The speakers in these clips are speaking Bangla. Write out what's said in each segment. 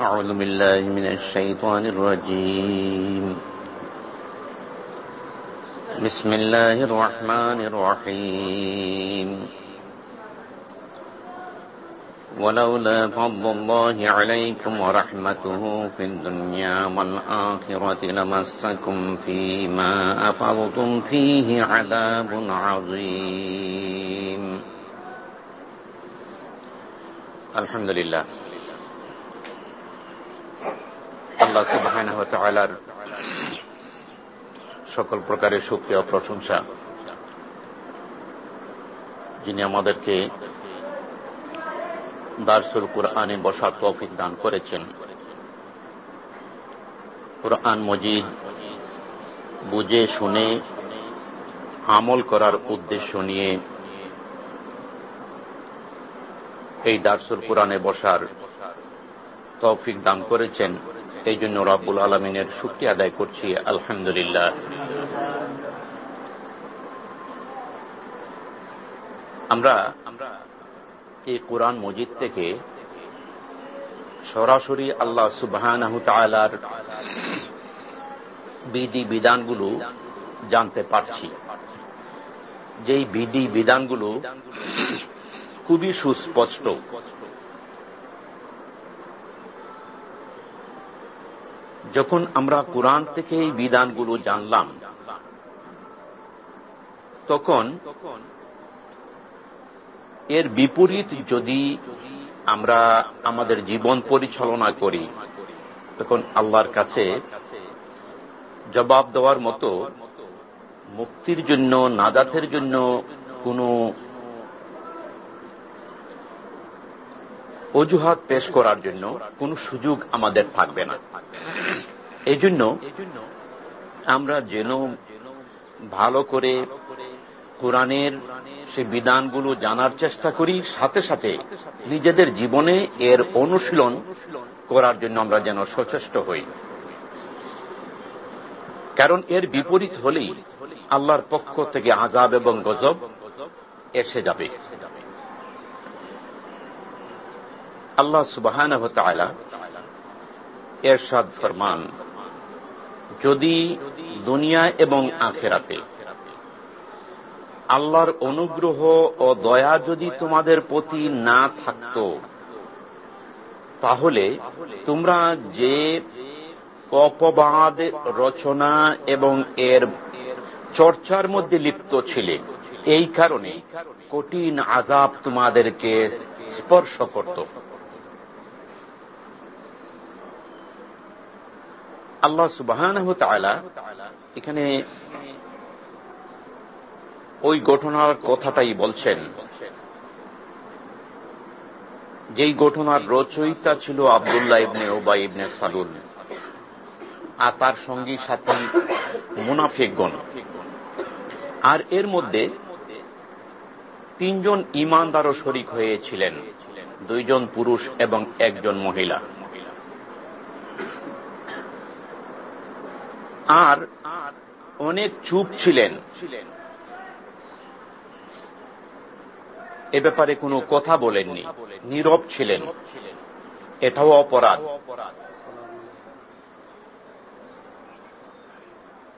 أعوذ بالله من الشيطان الرجيم. بسم الله الرحمن الرحيم. ولولا فضل الله عليكم ورحمته في الدنيا والآخرة لمسكم فيما أفضتم فيه عذاب عظيم. الحمد لله. আল্লাহ তাআলার সকল প্রকারের শুকরিয়া ও প্রশংসা যিনি আমাদেরকে দারসুল কোরআনে বসার তৌফিক দান করেছেন। কোরআন মজিদ বুঝে, শুনে, আমল করার উদ্দেশ্য নিয়ে এই দারসুল কোরআনে বসার তৌফিক দান করেছেন। এই জন্য রাবুল আলমিনের শুক্তি আদায় করছি, আলহামদুলিল্লাহ। আমরা আমরা এই কোরআন মজিদ থেকে সরাসরি আল্লাহ সুবাহ বিধি বিধানগুলো জানতে পারছি। যেই বিধি বিধানগুলো খুবই সুস্পষ্ট। যখন আমরা কোরআন থেকে এই বিধানগুলো জানলাম, তখন এর বিপরীত যদি আমরা আমাদের জীবন পরিচালনা করি, তখন আল্লাহর কাছে জবাব দেওয়ার মতো মুক্তির জন্য, নাজাতের জন্য কোনো অজুহাত পেশ করার জন্য কোন সুযোগ আমাদের থাকবে না। এই জন্য আমরা যেন ভালো করে কোরআনের সে বিধানগুলো জানার চেষ্টা করি, সাথে সাথে নিজেদের জীবনে এর অনুশীলন করার জন্য আমরা যেন সচেষ্ট হই। কারণ এর বিপরীত হলেই আল্লাহর পক্ষ থেকে আজাব এবং গজব এসে যাবে। আল্লাহ সুবাহ এরশাদ ফরমান, যদি দুনিয়া এবং আখেরাতে আল্লাহর অনুগ্রহ ও দয়া যদি তোমাদের প্রতি না থাকত, তাহলে তোমরা যে অপবাদ, রচনা এবং এর চর্চার মধ্যে লিপ্ত ছিলে, এই কারণে কঠিন আজাব তোমাদেরকে স্পর্শ করত। আল্লাহ সুবাহ এখানে ওই ঘটনার কথাটাই বলছেন। যেই ঘটনার রচয়িতা ছিল আবদুল্লাহ ইবনে ওবাই ইবনে সালুল আর তার সঙ্গী সাথী মুনাফিকগণ। আর এর মধ্যে তিনজন ইমানদারও শরিক হয়েছিলেন। দুইজন পুরুষ এবং একজন মহিলা। আর অনেক চুপ ছিলেন। এ ব্যাপারে কোনো কথা বলেননি। নীরব ছিলেন। এটাও অপরাধ।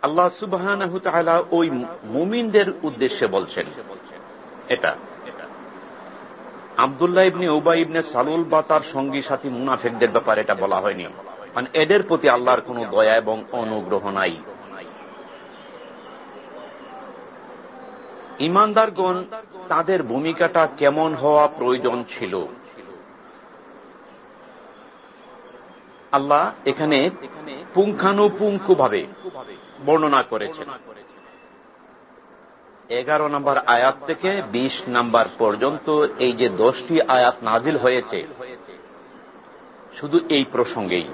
আল্লাহ সুবাহ ওই মুমিনদের উদ্দেশ্যে বলছেন। এটা। আবদুল্লাহ ইবনে ওবা ইবনে সালুল বা তার সঙ্গী সাথী মুনাফেকদের ব্যাপারে এটা বলা হয়নি। মানে এদের প্রতি আল্লাহর কোন দয়া এবং অনুগ্রহ নাই। ইমানদারগণ, তাদের ভূমিকাটা কেমন হওয়া প্রয়োজন ছিল? আল্লাহ এখানে পুঙ্খানুপুঙ্খ ভাবে বর্ণনা করেছেন। এগারো নম্বর আয়াত থেকে ২০ নাম্বার পর্যন্ত এই যে দশটি আয়াত নাজিল হয়েছে, শুধু এই প্রসঙ্গেই।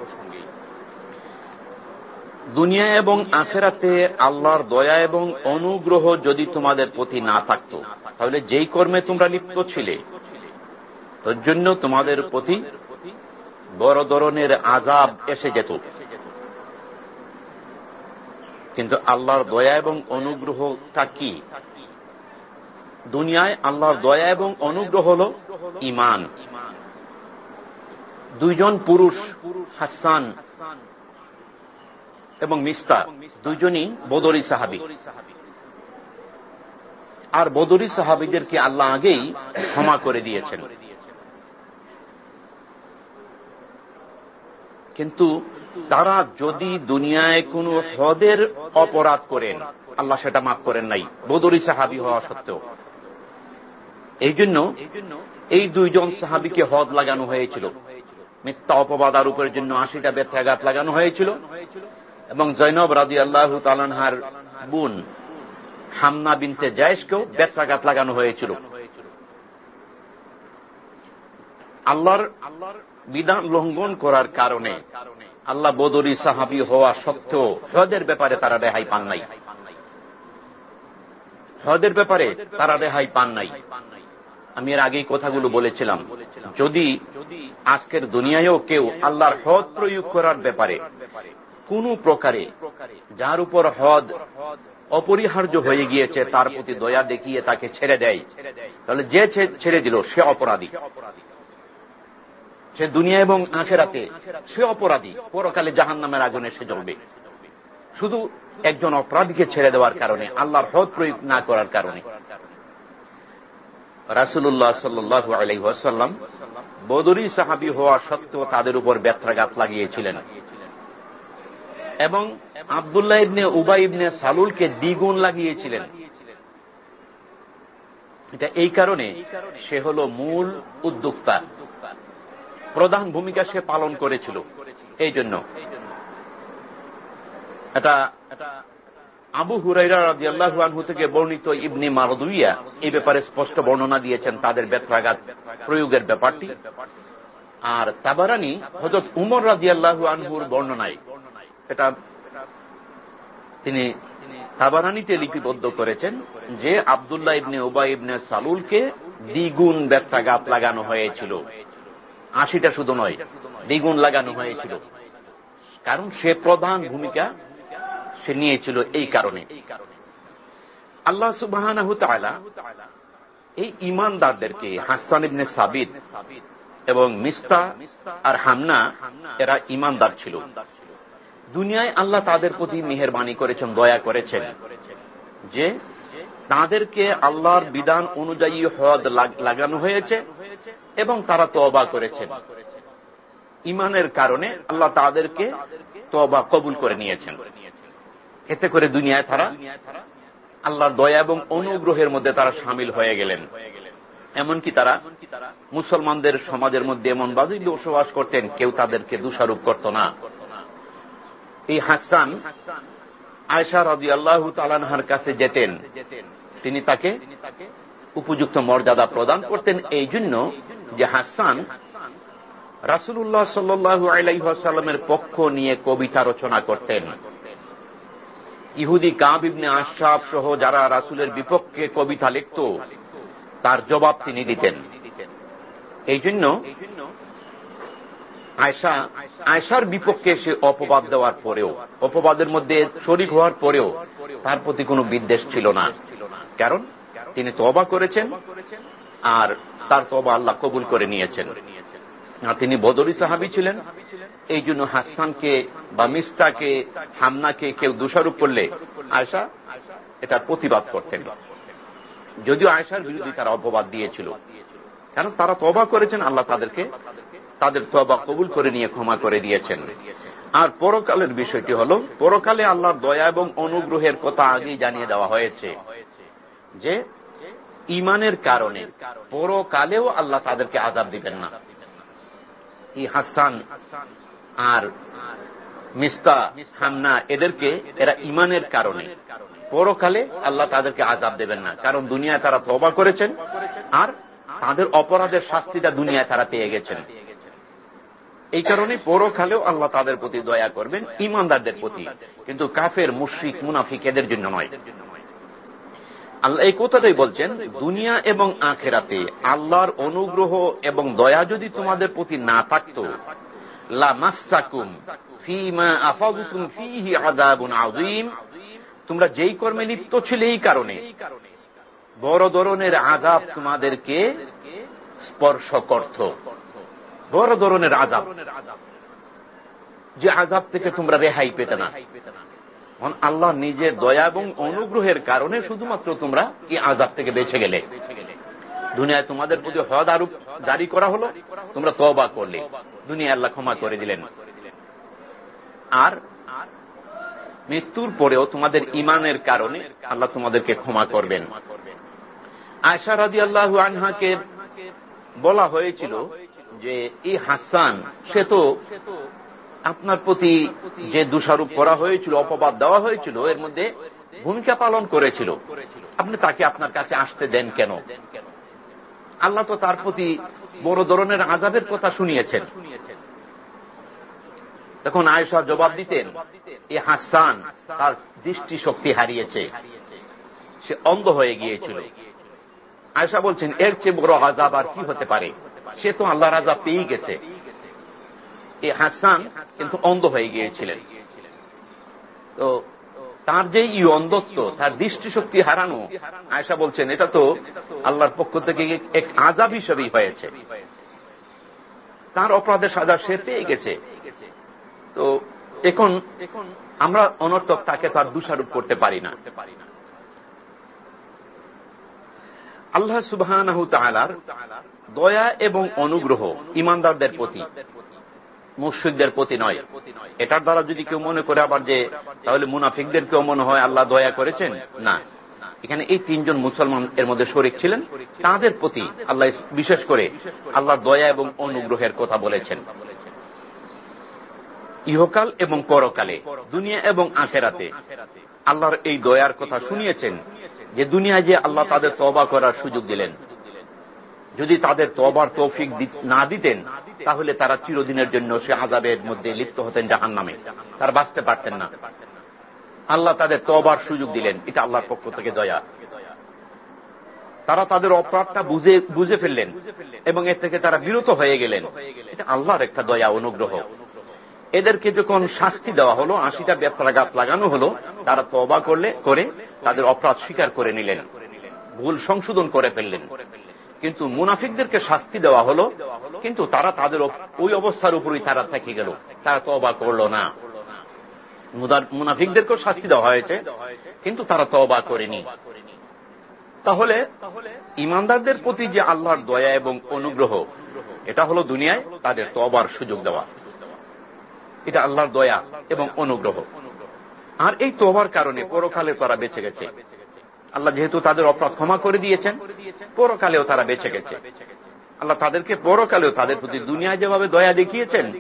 দুনিয়া এবং আখেরাতে আল্লাহর দয়া এবং অনুগ্রহ যদি তোমাদের প্রতি না থাকত, তাহলে যেই কর্মে তোমরা লিপ্ত ছিলে, তোর জন্য তোমাদের প্রতি বড় ধরনের আজাব এসে যেত। কিন্তু আল্লাহর দয়া এবং অনুগ্রহটা কি? দুনিয়ায় আল্লাহর দয়া এবং অনুগ্রহ হল ইমান দুইজন পুরুষ, হাসান এবং মিস্তা দুইজনই বদরি সাহাবি। আর বদরি সাহাবিদেরকে আল্লাহ আগেই ক্ষমা করে দিয়েছেন? কিন্তু তারা যদি দুনিয়ায় কোন হদের অপরাধ করেন, আল্লাহ সেটা মাফ করেন নাই, বদরি সাহাবি হওয়া সত্ত্বেও। এই জন্য এই দুইজন সাহাবিকে হদ লাগানো হয়েছিল। মিথ্যা অপবাদ আরোপের জন্য আশিটা ব্যথাঘাত লাগানো হয়েছিল। এবং জৈনব রাজি আল্লাহ তালানহার বোন হামনা বিনতে জায়েশকেও ব্যথাঘাত লাগানো হয়েছিল। আল্লাহর আল্লাহর বিধান লঙ্ঘন করার কারণে আল্লাহ বদরি সাহাবি হওয়া সত্ত্বেও হদের ব্যাপারে তারা রেহাই পান নাই। হদের ব্যাপারে তারা রেহাই পান নাই। আমি এর আগেই কথাগুলো বলেছিলাম। যদি আজকের দুনিয়ায়ও কেউ আল্লাহর হদ প্রয়োগ করার ব্যাপারে কোন প্রকারে যার উপর হদ অপরিহার্য হয়ে গিয়েছে, তার প্রতি দয়া দেখিয়ে তাকে ছেড়ে দেয়। তাহলে যে ছেড়ে দিল, সে অপরাধী। সে দুনিয়া এবং আখেরাতে সে অপরাধী। পরকালে জাহান নামের আগুনে সে জ্বলবে। শুধু একজন অপরাধীকে ছেড়ে দেওয়ার কারণে, আল্লাহর হদ প্রয়োগ না করার কারণে। রাসুল্লাহ সাল্লু আলহাসাল্লাম বদরি সাহাবি হওয়া সত্ত্বেও তাদের উপর ব্যত্রাঘাত লাগিয়েছিলেন। এবং আবদুল্লাহ ইবনে উবাই ইবনে সালুলকে দ্বিগুণ লাগিয়েছিলেন। এটা এই কারণে সে হল মূল উদ্যোক্তা। প্রধান ভূমিকা সে পালন করেছিল। এই জন্য। এটা আবু হুরাইরা রাজি আল্লাহু থেকে বর্ণিত ইবনি মারদুইয়া এই ব্যাপারে স্পষ্ট বর্ণনা দিয়েছেন তাদের ব্যত্রাঘাত প্রয়োগের ব্যাপারটি। আর তাবারানি হজরত উমর রাজি আল্লাহু আনহুর বর্ণনায় এটা তিনি তাবারানিতে লিপিবদ্ধ করেছেন যে আবদুল্লাহ ইবনে উবাই ইবনে সালুলকে দ্বিগুণ ব্যত্রাঘাত লাগানো হয়েছিল। আশিটা শুধু নয়, দ্বিগুণ লাগানো হয়েছিল। কারণ সে প্রধান ভূমিকা সে নিয়েছিল এই কারণে। আল্লাহ সুবাহ এই ইমানদারদেরকে হাসান ইবনে সাবিদ এবং মিস্তা আর হামনা এরা ইমানদার ছিল। দুনিয়ায় আল্লাহ তাদের প্রতি মেহরবানি করেছেন, দয়া করেছেন। যে তাদেরকে আল্লাহর বিধান অনুযায়ী হদ লাগানো হয়েছে এবং তারা তবা করেছেন। ইমানের কারণে আল্লাহ তাদেরকে তবা কবুল করে নিয়েছেন। এতে করে দুনিয়ায় তারা আল্লাহর দয়া এবং অনুগ্রহের মধ্যে তারা সামিল হয়ে গেলেন। এমনকি তারা মুসলমানদের সমাজের মধ্যে এমন বাজি বসবাস করতেন, কেউ তাদেরকে দোষারোপ করত না। এই হাসান আয়সা রবি আল্লাহ তালানহার কাছে যেতেন। তিনি তাকে উপযুক্ত মর্যাদা প্রদান করতেন এই জন্য যে হাসান রাসুল্লাহ সাল্লু আলাইসাল্লামের পক্ষ নিয়ে কবিতা রচনা করতেন। ইহুদি কাব ইবনে আশরাফ সহ যারা রাসুলের বিপক্ষে কবিতা লিখত, তার জবাব তিনি দিতেন। এই জন্য আয়সা, আয়সার বিপক্ষে সে অপবাদ দেওয়ার পরেও, অপবাদের মধ্যে শরিক হওয়ার পরেও তার প্রতি কোনো বিদ্বেষ ছিল না। কারণ তিনি তবা করেছেন আর তার তবা আল্লাহ কবুল করে নিয়েছেন। আর তিনি বদরি সাহাবি ছিলেন। এই জন্য হাসানকে বা মিস্তাকে, হামনাকে কেউ দোষারোপ করলে আয়সা এটা প্রতিবাদ করতেন। যদিও আয়সার বিরুদ্ধে তারা অপবাদ দিয়েছিল। কারণ তারা তবা করেছেন, আল্লাহ তাদেরকে তাদের তবা কবুল করে নিয়ে ক্ষমা করে দিয়েছেন। আর পরকালের বিষয়টি হল, পরকালে আল্লাহর দয়া এবং অনুগ্রহের কথা আগেই জানিয়ে দেওয়া হয়েছে যে ইমানের কারণে পরকালেও আল্লাহ তাদেরকে আজাব দিবেন না। ই হাসান আর মিস্তা হান্না, এদেরকে এরা ইমানের কারণে পরকালে আল্লাহ তাদেরকে আজাব দেবেন না। কারণ দুনিয়ায় তারা তবা করেছেন আর তাদের অপরাধের শাস্তিটা দুনিয়ায় তারা পেয়ে গেছেন। এই কারণে পরকালেও আল্লাহ তাদের প্রতি দয়া করবেন, ইমানদারদের প্রতি। কিন্তু কাফের, মুশ্রিক, মুনাফিক এদের জন্য নয়। আল্লাহ এই কথাটাই বলছেন, দুনিয়া এবং আখেরাতে আল্লাহর অনুগ্রহ এবং দয়া যদি তোমাদের প্রতি না থাকত তোমরা যেই কর্মে লিপ্ত ছিলে এই কারণে বড় ধরনের আজাব তোমাদেরকে স্পর্শ করত। বড় ধরনের আজাব যে আজাব থেকে তোমরা রেহাই পেতে না। আল্লাহ নিজের দয়া এবং অনুগ্রহের কারণে শুধুমাত্র তোমরা এই আজাব থেকে বেঁচে গেলে। দুনিয়ায় তোমাদের প্রতি হদ আরোপ জারি করা হলো, তোমরা তবা করলে। দুনিয়া আল্লাহ ক্ষমা করে দিলেন। আর মৃত্যুর পরেও তোমাদের ইমানের কারণে আল্লাহ তোমাদেরকে ক্ষমা করবেন। আয়সা রাজি আল্লাহ আনহাকে বলা হয়েছিল যে এই হাসান, সে তো আপনার প্রতি যে দোষারোপ করা হয়েছিল, অপবাদ দেওয়া হয়েছিল, এর মধ্যে ভূমিকা পালন করেছিল। আপনি তাকে আপনার কাছে আসতে দেন কেন? আল্লাহ তো তার প্রতি বড় ধরনের আজাবের কথা শুনিয়েছেন। তখন আয়সা জবাব দিতেন, এ হাসান তার দৃষ্টি শক্তি হারিয়েছে। সে অন্ধ হয়ে গিয়েছিল। আয়সা বলছেন, এর চেয়ে বড় আজাব আর কি হতে পারে? সে তো আল্লাহর আজাব পেয়েই গেছে। এ হাসান কিন্তু অন্ধ হয়ে গিয়েছিলেন। তো তার যে ই অন্ধত্ব, তার দৃষ্টিশক্তি হারানো আয়সা বলছেন, এটা তো আল্লাহর পক্ষ থেকে এক আজাব হিসেবেই হয়েছে। তার অপরাধের সাজা সে পেয়ে গেছে। তো এখন আমরা অনর্থক তাকে তার দোষারোপ করতে পারি না। আল্লাহ সুবাহ দয়া এবং অনুগ্রহ ইমানদারদের প্রতি। মুর্শিকদের প্রতি নয়। এটার দ্বারা যদি কেউ মনে করে আবার যে, তাহলে মুনাফিকদের কেউ মনে হয় আল্লাহ দয়া করেছেন? না। এখানে এই তিনজন মুসলমান এর মধ্যে শরিক ছিলেন। তাদের প্রতি আল্লাহ বিশেষ করে আল্লাহ দয়া এবং অনুগ্রহের কথা বলেছেন। ইহকাল এবং পরকালে, দুনিয়া এবং আখেরাতে আল্লাহর এই দয়ার কথা শুনিয়েছেন যে দুনিয়ায় যে আল্লাহ তাদের তবা করার সুযোগ দিলেন। যদি তাদের তবার তৌফিক না দিতেন, তাহলে তারা চিরদিনের জন্য সে আজাবের মধ্যে লিপ্ত হতেন জাহান নামে তারা বাঁচতে পারতেন না। আল্লাহ তাদের তবার সুযোগ দিলেন। এটা আল্লাহর পক্ষ থেকে দয়া। তারা তাদের অপরাধটা বুঝে বুঝে ফেললেন এবং এর থেকে তারা বিরত হয়ে গেলেন। এটা আল্লাহর একটা দয়া, অনুগ্রহ। এদেরকে যখন শাস্তি দেওয়া হলো, আশিটা বেত্রাঘাত লাগানো হলো, তারা তবা করলে, করে তাদের অপরাধ স্বীকার করে নিলেন। ভুল সংশোধন করে ফেললেন। কিন্তু মুনাফিকদেরকে শাস্তি দেওয়া হলো, কিন্তু তারা তাদের ওই অবস্থার উপরই তারা থেকে গেল। তারা তবা করল না। মুনাফিকদেরকেও শাস্তি দেওয়া হয়েছে, কিন্তু তারা তবা করেনি। তাহলে ইমানদারদের প্রতি যে আল্লাহর দয়া এবং অনুগ্রহ, এটা হলো দুনিয়ায় তাদের তবার সুযোগ দেওয়া। এটা আল্লাহর দয়া এবং অনুগ্রহ। আর এই তোবার কারণে পরকালে তারা বেঁচে গেছে। আল্লাহ যেহেতু তাদের অপরাধ ক্ষমা করে দিয়েছেন, পরকালেও তারা বেঁচে গেছে। আল্লাহ তাদেরকে পরকালেও তাদের প্রতি দুনিয়ায় যেভাবে দয়া দেখিয়েছেন,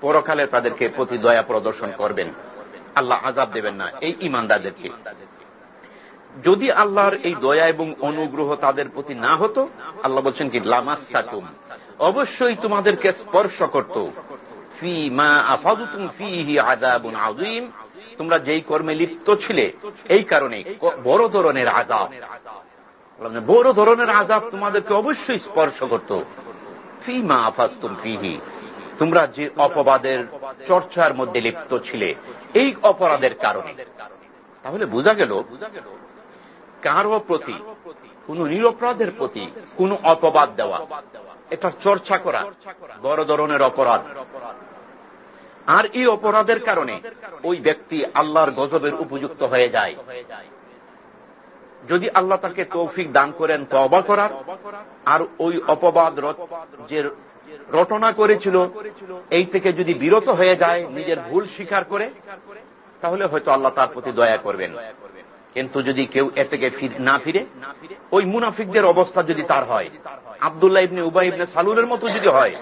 পরকালে তাদেরকে প্রতি দয়া প্রদর্শন করবেন। আল্লাহ আজাব দেবেন না এই ইমানদারদেরকে। যদি আল্লাহর এই দয়া এবং অনুগ্রহ তাদের প্রতি না হতো, আল্লাহ বলছেন কি, লামাসাকুম। অবশ্যই তোমাদেরকে স্পর্শ করত। ফি মা আফাদুতুম ফিহি আযাবুন আযীম। তোমরা যেই কর্মে লিপ্ত ছিলে, এই কারণে বড় ধরনের আজাব বড় ধরনের আজাব তোমাদেরকে অবশ্যই স্পর্শ করত। ফি মা আফাতুম ফিহি। তোমরা যে অপবাদের চর্চার মধ্যে লিপ্ত ছিলে, এই অপরাধের কারণে। তাহলে বোঝা গেল, কারও প্রতি, কোন নিরপরাধের প্রতি কোন অপবাদ দেওয়া এটা চর্চা করা বড় ধরনের অপরাধ। আর এই অপরাধের কারণে ওই ব্যক্তি আল্লাহর গজবের উপযুক্ত হয়ে যায়। যদি আল্লাহ তাকে তৌফিক দান করেন তবা করার, আর ওই অপবাদ যে রটনা করেছিল, এই থেকে যদি বিরত হয়ে যায়, নিজের ভুল স্বীকার করে, তাহলে হয়তো আল্লাহ তার প্রতি দয়া করবেন। কিন্তু যদি কেউ এ থেকে না ফিরে, ওই মুনাফিকদের অবস্থা যদি তার হয়, আবদুল্লাহ ইবনে উবাই ইবনে সালুরের মতো যদি হয়,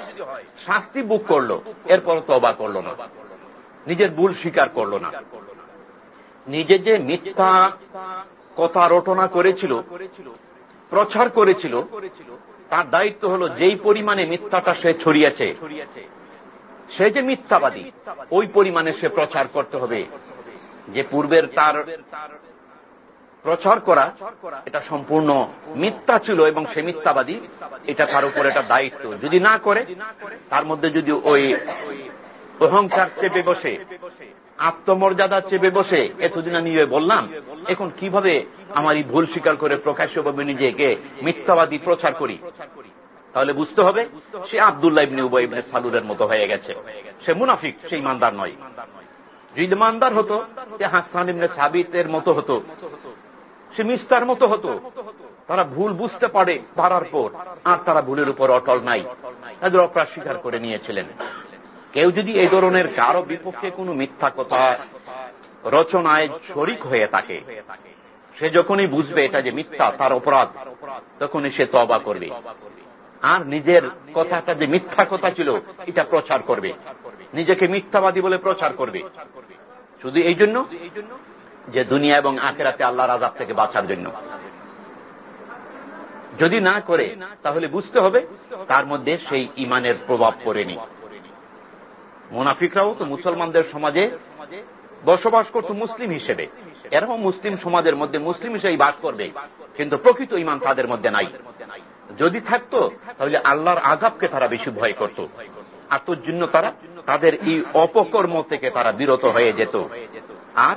শাস্তি বুক করল এরপর তো অবাক করল না। নিজের ভুল স্বীকার করল না। নিজে যে মিথ্যা কথা রটনা করেছিল, প্রচার করেছিল, তার দায়িত্ব হল যেই পরিমাণে মিথ্যাটা সে ছড়িয়েছে, সে যে মিথ্যাবাদী, ওই পরিমাণে সে প্রচার করতে হবে, যে পূর্বের তার প্রচার করা, এটা সম্পূর্ণ মিথ্যা ছিল এবং সে মিথ্যাবাদী, এটা তার উপর একটা দায়িত্ব। যদি না করে, তার মধ্যে যদি ওই অহংকার চেপে বসে, আত্মমর্যাদা চেপে বসে, এতদিন আমি বললাম, এখন কীভাবে আমার এই ভুল স্বীকার করে প্রকাশ্যভাবে নিজেকে মিথ্যাবাদী প্রচার করি? তাহলে বুঝতে হবে, সে আবদুল্লাহ ইবনে উবাই ইবনে সালুরের মতো হয়ে গেছে। সে মুনাফিক, সেই ইমানদার নয়। যদি ইমানদার হতো হাসান ইবনে সাবিতের মতো হতো। সে মিস্তার মতো হতো। তারা ভুল বুঝতে পারে পারার পর, আর তারা ভুলের উপর অটল নাই। তাদের অপরাধ স্বীকার করে নিয়েছিলেন। কেউ যদি এই ধরনের কারও বিপক্ষে কোনো মিথ্যা কথা রচনায় শরিক হয়ে থাকে, সে যখনই বুঝবে এটা যে মিথ্যা, তার অপরাধ, তখনই সে তবা করবে। আর নিজের কথাটা যে মিথ্যা কথা ছিল, এটা প্রচার করবে। নিজেকে মিথ্যাবাদী বলে প্রচার করবে। শুধু এই জন্য? যে দুনিয়া এবং আখেরাতে আল্লাহর আজাব থেকে বাঁচার জন্য। যদি না করে, তাহলে বুঝতে হবে তার মধ্যে সেই ইমানের প্রভাব পড়েনি। মুনাফিকরাও তো মুসলমানদের সমাজে বসবাস করত মুসলিম হিসেবে। এরাও মুসলিম সমাজের মধ্যে মুসলিম হিসেবে বাস করবে, কিন্তু প্রকৃত ইমান তাদের মধ্যে নাই। যদি থাকতো, তাহলে আল্লাহর আজাবকে তারা বেশি ভয় করত। আর তোর জন্য তারা তাদের এই অপকর্ম থেকে তারা বিরত হয়ে যেত। আর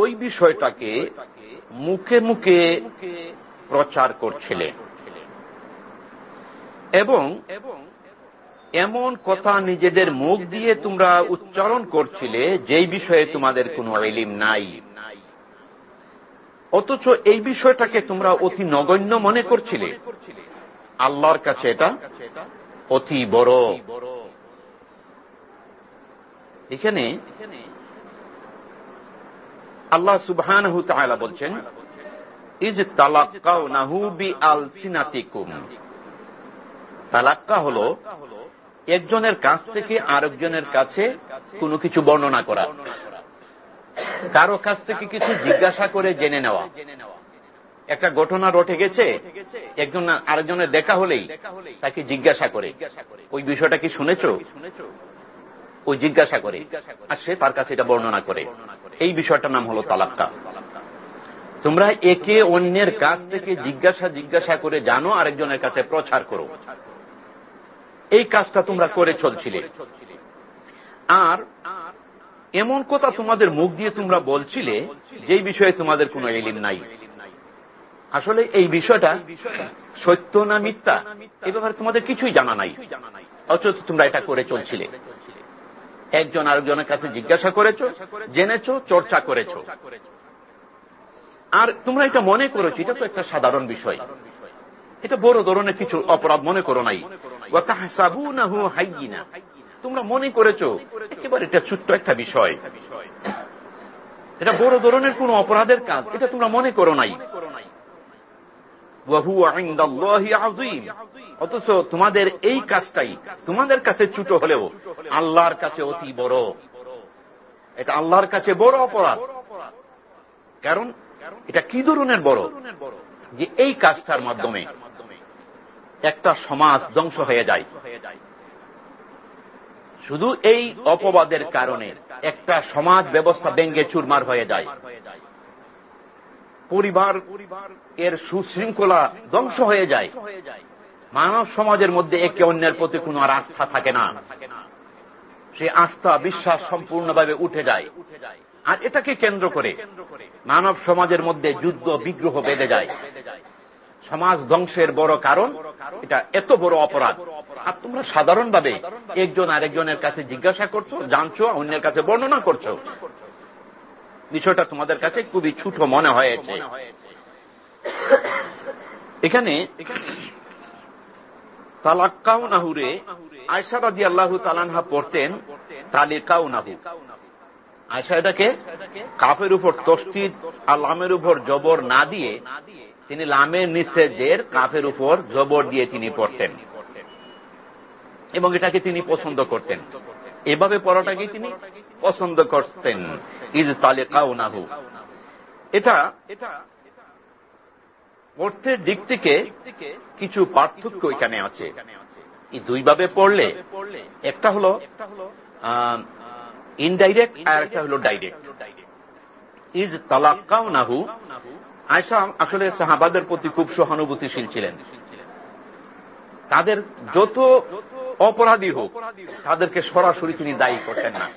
ওই বিষয়টাকে মুখে মুখে প্রচার করছিলে এবং এমন কথা নিজেদের মুখ দিয়ে তোমরা উচ্চারণ করছিলে, যেই বিষয়ে তোমাদের কোনো এলিম নাই। অথচ এই বিষয়টাকে তোমরা অতি নগণ্য মনে করছিলে। আল্লাহর কাছে এটা অতি বড়। এখানে আল্লাহ সুবহান বলছেন, ইজ তালাক্কাউ নাহু বি আল সিনাতিকুম তালাক্কা হল, একজনের কাছ থেকে আরেকজনের কাছে কোনো কিছু বর্ণনা করা। কারও কাছ থেকে কিছু জিজ্ঞাসা করে জেনে নেওয়া। একটা ঘটনা রটে গেছে, একজন আরেকজনের দেখা হলেই তাকে জিজ্ঞাসা করে। ওই বিষয়টা কি শুনেছ? ওই জিজ্ঞাসা করে, আর সে তার কাছে এটা বর্ণনা করে। এই বিষয়টার নাম হলো তালাক্কা। তোমরা একে অন্যের কাছ থেকে জিজ্ঞাসা জিজ্ঞাসা করে জানো, আরেকজনের কাছে প্রচার করো। এই কাজটা তোমরা করে চলছিলে। আর এমন কথা তোমাদের মুখ দিয়ে তোমরা বলছিলে, যেই বিষয়ে তোমাদের কোনো এলিম নাই। আসলে এই বিষয়টা সত্য না মিথ্যা, এ ব্যাপারে তোমাদের কিছুই জানা নাই, অথচ তোমরা এটা করে চলছিলে। একজন আরেকজনের কাছে জিজ্ঞাসা করেছ, জেনেছ, চর্চা করেছ। আর তোমরা এটা মনে করেছ, এটা তো একটা সাধারণ বিষয়। এটা বড় ধরনের কিছু অপরাধ, মনে করো নাই। তোমরা মনে করেছ, একেবারে এটা ছোট্ট একটা বিষয়। এটা বড় ধরনের কোন অপরাধের কাজ, এটা তোমরা মনে করো নাই। অথচ তোমাদের এই কাজটাই তোমাদের কাছে ছোট হলেও আল্লাহর কাছে অতি বড়। এটা আল্লাহর কাছে বড় অপরাধ। কারণ এটা কি ধরনের বড়? যে এই কাজটার মাধ্যমে একটা সমাজ ধ্বংস হয়ে যায়। শুধু এই অপবাদের কারণে একটা সমাজ ব্যবস্থা ব্যঙ্গে চুরমার হয়ে যায়। পরিবার এর সুশৃঙ্খলা ধ্বংস হয়ে যায়। মানব সমাজের মধ্যে একে অন্যের প্রতি কোন আর আস্থা থাকে না। সে আস্থা, বিশ্বাস সম্পূর্ণভাবে উঠে যায়। আর এটাকে কেন্দ্র করে মানব সমাজের মধ্যে যুদ্ধ, বিগ্রহ বেঁধে যায়। সমাজ ধ্বংসের বড় কারণ, এটা এত বড় অপরাধ। আর তোমরা সাধারণভাবে একজন আরেকজনের কাছে জিজ্ঞাসা করছ, জানছো, অন্যের কাছে বর্ণনা করছ। বিষয়টা তোমাদের কাছে খুবই ছোট মনে হয়েছে। এখানে তালাক্কাউ নাহুরে আয়সা রাজি আল্লাহ তালানহা পড়তেন তালিকাউ নাহু আয়সা এটাকে কাফের উপর তস্তিদ আর লামের উপর জবর না দিয়ে তিনি লামের নিচে জের কাফের উপর জবর দিয়ে তিনি পড়তেন। এবং এটাকে তিনি পছন্দ করতেন। এভাবে পড়াটাকে তিনি পছন্দ করতেন। ইজ তালেকাও নাহু এটা অর্থের দিক থেকে কিছু পার্থক্য এখানে আছে। এই দুইভাবে পড়লে, একটা হলো ইনডাইরেক্ট আর একটা হলো ডাইরেক্ট ইজ তালাক্কাও নাহু আয়সা আসলে সাহাবাদের প্রতি খুব সহানুভূতিশীল ছিলেন। তাদের যত অপরাধী হোক, তাদেরকে সরাসরি তিনি দায়ী করতেন না।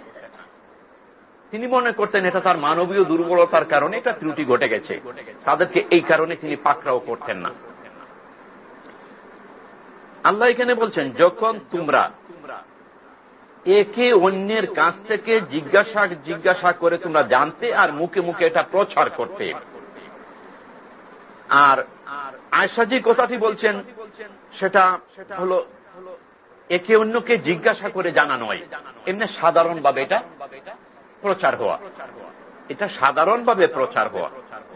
তিনি মনে করতেন এটা তার মানবীয় দুর্বলতার কারণে এটা ত্রুটি ঘটে গেছে। তাদেরকে এই কারণে তিনি পাকড়াও করতেন না। আল্লাহ এখানে বলছেন, যখন তোমরা একে অন্যের কাছ থেকে জিজ্ঞাসা জিজ্ঞাসা করে তোমরা জানতে আর মুখে মুখে এটা প্রচার করতে। আর আয়সা যে কথাটি বলছেন, সেটা হল একে অন্যকে জিজ্ঞাসা করে জানা নয়। এমনি সাধারণভাবে এটা প্রচার হওয়া। এটা সাধারণভাবে প্রচার হওয়া।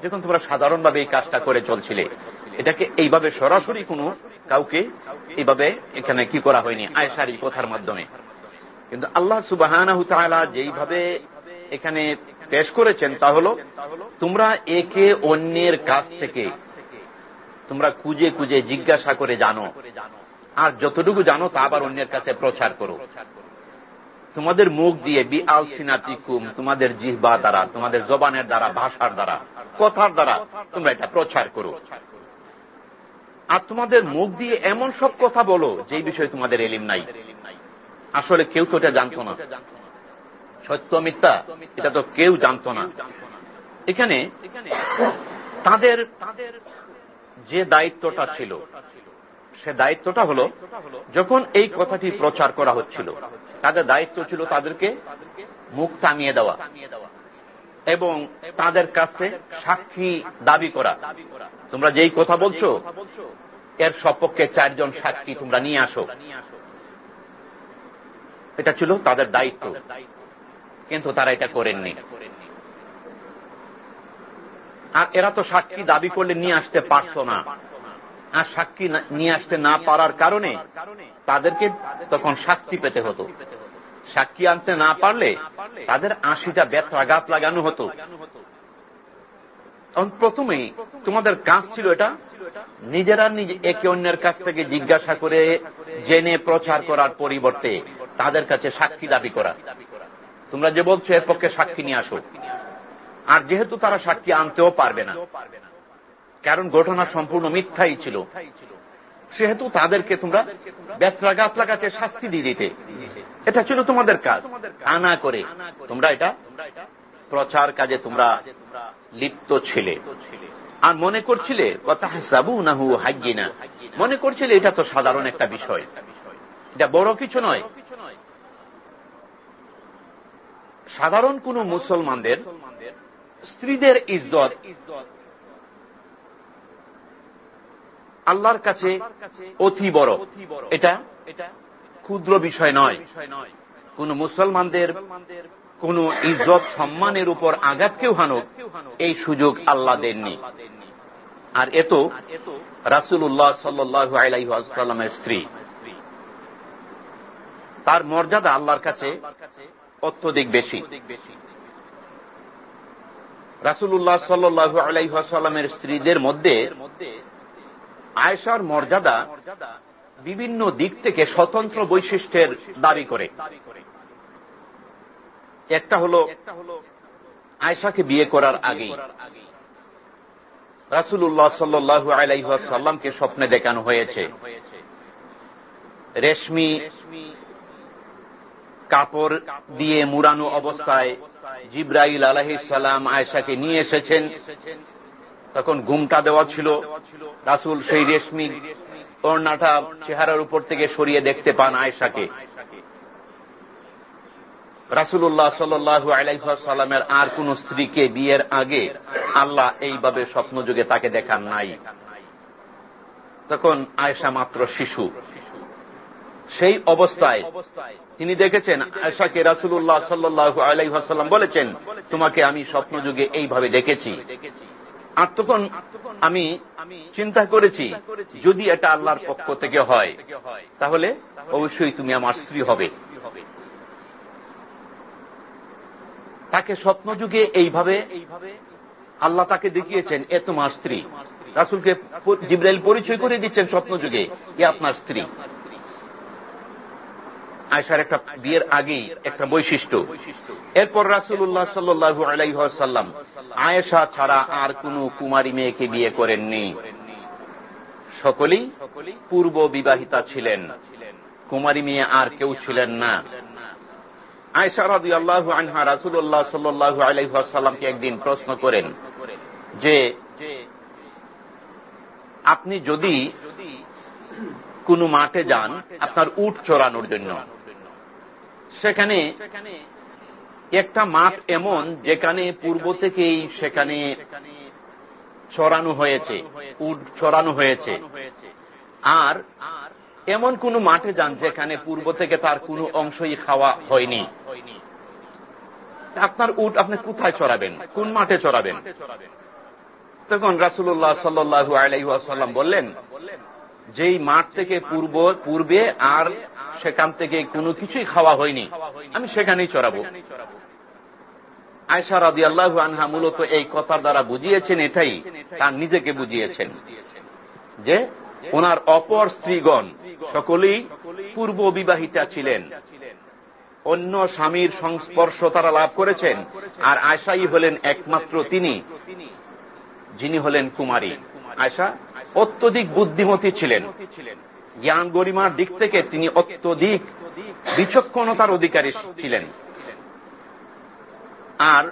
যখন তোমরা সাধারণভাবে এই কাজটা করে চলছিলে। এটাকে এইভাবে সরাসরি কোনো কাউকে এইভাবে এখানে কি করা হয়নি আয়সার এই কথার মাধ্যমে। কিন্তু আল্লাহ সুবাহ যেইভাবে এখানে পেশ করেছেন তা হল, তোমরা একে অন্যের কাছ থেকে তোমরা খুঁজে খুঁজে জিজ্ঞাসা করে জানো। আর যতটুকু জানো তা আবার অন্যের কাছে প্রচার করো। তোমাদের মুখ দিয়ে বি আল সিনাতিকুম তোমাদের জিহবা দ্বারা, তোমাদের জবানের দ্বারা, ভাষার দ্বারা, কথার দ্বারা তোমরা এটা প্রচার করো। আর তোমাদের মুখ দিয়ে এমন সব কথা বলো যে বিষয়ে তোমাদের এলিম নাই। আসলে কেউ তো এটা জানত না। সত্য মিথ্যা, এটা তো কেউ জানত না। এখানে তাদের তাদের যে দায়িত্বটা ছিল, সে দায়িত্বটা হল, যখন এই কথাটি প্রচার করা হচ্ছিল তাদের দায়িত্ব ছিল তাদেরকে মুখ থামিয়ে দেওয়া এবং তাদের কাছে সাক্ষী দাবি করা। তোমরা যেই কথা বলছো, এর সপক্ষে চারজন সাক্ষী তোমরা নিয়ে আসো। এটা ছিল তাদের দায়িত্ব, কিন্তু তারা এটা করেননি। আর এরা তো সাক্ষী দাবি করলে নিয়ে আসতে পারত না। আর সাক্ষী নিয়ে আসতে না পারার কারণে তাদেরকে তখন শাস্তি পেতে হতো। সাক্ষী আনতে না পারলে তাদের আশিটা ব্যথাঘাত লাগানো হতো। প্রথমেই তোমাদের কাজ ছিল এটা, নিজেরা নিজে একে অন্যের কাছ থেকে জিজ্ঞাসা করে জেনে প্রচার করার পরিবর্তে তাদের কাছে সাক্ষী দাবি করা। তোমরা যে বলছো, এর পক্ষে সাক্ষী নিয়ে আসো। আর যেহেতু তারা সাক্ষী আনতেও পারবে না, কারণ ঘটনা সম্পূর্ণ মিথ্যাই ছিল। সেহেতু তাদেরকে তোমরা ব্যথরাঘাত লাগাতে শাস্তি দিয়ে দিতে। এটা ছিল তোমাদের কাজ। আনা করে তোমরা এটা প্রচার কাজে তোমরা লিপ্ত ছিলে। আর মনে করছিলে হাগিনা মনে করছিলে এটা তো সাধারণ একটা বিষয়। এটা বড় কিছু নয়। সাধারণ কোন মুসলমানদের স্ত্রীদের ইজ্জত আল্লাহর কাছে অতি বড়। এটা ক্ষুদ্র বিষয় নয়। কোন মুসলমানদের কোন ইজ্জত সম্মানের উপর আঘাত কেউ হানুক, এই সুযোগ আল্লাহ দেননি। আর এত রাসুল্লাহ সাল্লু আলাইসাল্লামের স্ত্রী। তার মর্যাদা আল্লাহর কাছে অত্যধিক বেশি। রাসুল্লাহ সাল্লু আলাইসাল্লামের স্ত্রীদের মধ্যে আয়সার মর্যাদা বিভিন্ন দিক থেকে স্বতন্ত্র বৈশিষ্ট্যের দাবি করে। একটা হল আয়সাকে বিয়ে করার আগেই। রাসুল্লাহ সাল্লু আলাইসাল্লামকে স্বপ্নে দেখানো হয়েছে। রেশমি কাপড় দিয়ে মুরানো অবস্থায় জিব্রাইল আলহিসাল্লাম আয়সাকে নিয়ে এসেছেন। তখন ঘুমটা দেওয়া ছিল। রাসুল সেই রেশমি ওড়নাটা চেহারার উপর থেকে সরিয়ে দেখতে পান আয়সাকে রাসুল্লাহ সাল্লু আলাইসাল্লামের আর কোন স্ত্রীকে বিয়ের আগে আল্লাহ এইভাবে স্বপ্নযুগে তাকে দেখান নাই। তখন আয়সা মাত্র শিশু। সেই অবস্থায় তিনি দেখেছেন আয়সাকে রাসুল্লাহ সাল্লু আলাইসাল্লাম বলেছেন, তোমাকে আমি স্বপ্নযুগে এইভাবে দেখেছি দেখেছি। আর আমি চিন্তা করেছি, যদি এটা আল্লাহর পক্ষ থেকে হয়, তাহলে অবশ্যই তুমি আমার স্ত্রী হবে। তাকে স্বপ্নযুগে এইভাবে আল্লাহ তাকে দেখিয়েছেন, এ তোমার স্ত্রী। রাসুলকে জিব্রাইল পরিচয় করে দিচ্ছেন স্বপ্নযুগে এ আপনার স্ত্রী। আয়সার একটা বিয়ের আগেই একটা বৈশিষ্ট্য। এরপর রাসুল্লাহ সাল্লু আলাইসাল্লাম আয়েশা ছাড়া আর কোন কুমারী মেয়েকে বিয়ে করেননি। সকলেই পূর্ব বিবাহিতা ছিলেন। কুমারী মেয়ে আর কেউ ছিলেন না। আয়সা রাদি আল্লাহ আনহা রাসুল্লাহ সাল্লু আলাইসাল্লামকে একদিন প্রশ্ন করেন যে, আপনি যদি কোন মাঠে যান আপনার উট চড়ানোর জন্য, সেখানে একটা মাঠ এমন যেখানে পূর্ব থেকেই সেখানে চড়ানো হয়েছে উট চড়ানো হয়েছে। আর এমন কোন মাঠে যান যেখানে পূর্ব থেকে তার কোনো অংশই খাওয়া হয়নি। আপনার উট আপনি কোথায় চড়াবেন কোন মাঠে চড়াবেন তখন রাসুল্লাহ সাল্লু আলাইসাল্লাম বললেন, যেই মাঠ থেকে পূর্ব, পূর্বে আর সেখান থেকে কোনো কিছুই খাওয়া হয়নি, আমি সেখানেই চড়াবো আয়সা রাদি আল্লাহ আনহা মূলত এই কথার দ্বারা বুঝিয়েছেন এটাই, তার নিজেকে বুঝিয়েছেন। যে ওনার অপর স্ত্রীগণ সকলেই পূর্ব বিবাহিতা ছিলেন। অন্য স্বামীর সংস্পর্শ তারা লাভ করেছেন, আর আয়সাই হলেন একমাত্র তিনি, যিনি হলেন কুমারী। আয়সা অত্যধিক বুদ্ধিমতী ছিলেন। জ্ঞান গরিমার দিক থেকে তিনি অত্যধিক বিচক্ষণতার অধিকারী ছিলেন। আর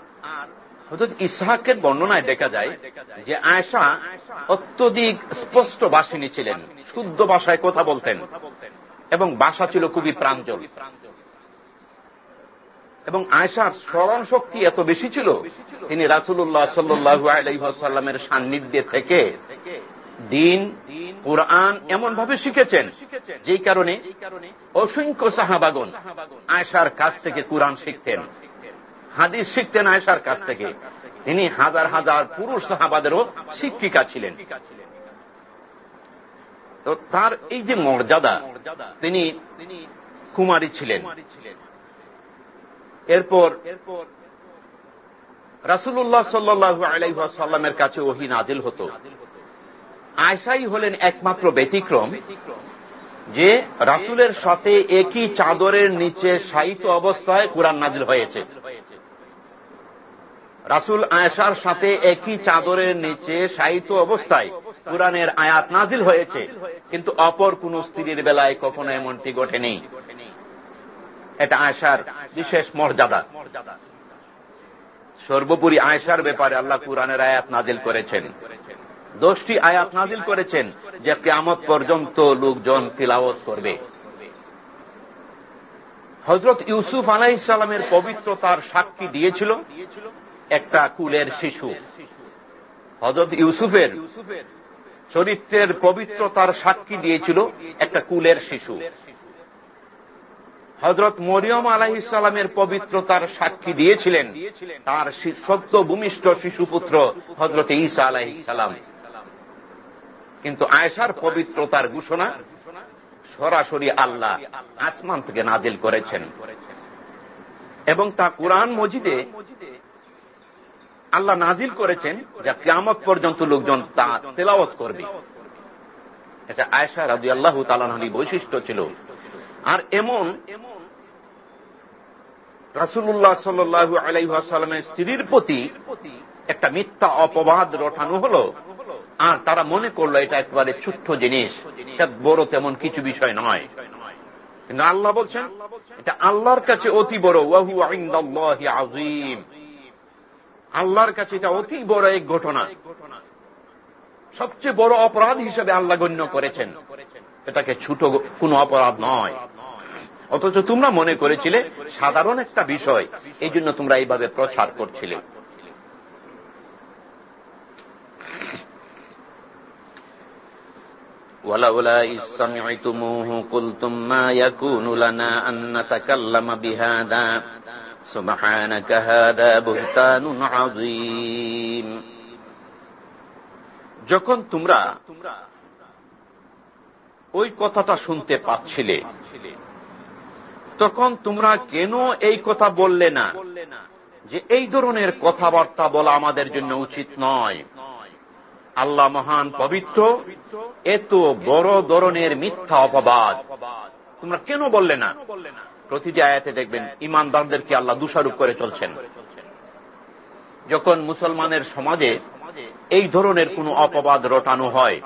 হজরত ইসহাকের বর্ণনায় দেখা যায় যে আয়সা অত্যধিক স্পষ্ট বাসিনী ছিলেন, শুদ্ধ ভাষায় কথা বলতেন এবং বাসা ছিল খুবই প্রাঞ্জল। এবং আয়সার স্মরণ শক্তি এত বেশি ছিল, তিনি রাসুল্লাহ সাল্লু আলাইসাল্লামের সান্নিধ্যে থেকে দিন, কোরআন এমন ভাবে শিখেছেন, যেই কারণে অসংখ্য সাহাবাগন আয়সার কাছ থেকে কোরআন শিখতেন। হাদিস শিখতেন আয়সার কাছ থেকে। তিনি হাজার হাজার পুরুষ সাহাবাদেরও শিক্ষিকা ছিলেন। তো তার এই যে মর্যাদা, তিনি কুমারী ছিলেন। এরপর রাসুল্লাহ সাল্লু আলাইসাল্লামের কাছে ওহি নাজিল হতো। আয়সাই হলেন একমাত্র ব্যতিক্রম, যে রাসুলের সাথে একই চাদরের নিচে সাহিত্য অবস্থায় কোরআন নাজিল হয়েছে। রাসুল আয়সার সাথে একই চাদরের নিচে সাহিত্য অবস্থায় কোরআনের আয়াত নাজিল হয়েছে, কিন্তু অপর কোন স্ত্রীর বেলায় কখনো এমনটি ঘটেনি। এটা আয়সার বিশেষ মর্যাদা। সর্বোপরি আয়সার ব্যাপারে আল্লাহ কোরআনের আয়াত নাজিল করেছেন। দশটি আয়াত নাজিল করেছেন যে কেমত পর্যন্ত লোকজন তিলাওত করবে। হজরত ইউসুফ আলাই ইসলামের পবিত্রতার সাক্ষী দিয়েছিল। একটা কুলের শিশু। হজরত ইউসুফের চরিত্রের পবিত্রতার সাক্ষী দিয়েছিল একটা কুলের শিশু। হজরত মরিয়ম আলাহ ইসলামের পবিত্রতার সাক্ষী দিয়েছিলেন তার সত্য ভূমিষ্ঠ শিশুপুত্র হজরত ঈসা আলাহ ইসালাম কিন্তু আয়সার পবিত্রতার ঘোষণা সরাসরি আল্লাহ আসমান থেকে নাজিল করেছেন। এবং তা কোরআন মজিদে আল্লাহ নাজিল করেছেন যা কেমত পর্যন্ত লোকজন তা তেলাওত করবে। এটা আয়সা রাজু আল্লাহ তালানি বৈশিষ্ট্য ছিল। আর এমন রাসুল্লাহ সাল্লু আলাইসাল্লামের স্ত্রীর প্রতি একটা মিথ্যা অপবাদ রটানো হল। আর তারা মনে করল এটা একেবারে ছোট্ট জিনিস বড় তেমন কিছু বিষয় নয়। কিন্তু আল্লাহ বলছেন, এটা আল্লাহর কাছে অতি বড়। ওয়াহু আজিম আল্লাহর কাছে এটা অতি বড় এক ঘটনা সবচেয়ে বড় অপরাধ হিসেবে আল্লাহ গণ্য করেছেন এটাকে ছোট কোন অপরাধ নয় অথচ তোমরা মনে করেছিলে সাধারণ একটা বিষয় এই জন্য তোমরা এইভাবে প্রচার করছিলে ولولا إذ سمعتموه قلتم ما يكون لنا أن نتكلم بهذا سبحانك هذا بهتان عظيم যখন তোমরা ওই কথাটা শুনতে পাচ্ছিলে তখন তোমরা কেন এই কথা বললে না যে এই ধরনের কথাবার্তা বলা আমাদের জন্য উচিত নয় আল্লাহ মহান পবিত্র এত বড় ধরনের মিথ্যা অপবাদ তোমরা কেন বললে না প্রতিটি আয়াতে দেখবেন ইমানদারদেরকে আল্লাহ দোষারোপ করে চলছেন। যখন মুসলমানের সমাজে এই ধরনের কোন অপবাদ রটানো হয়,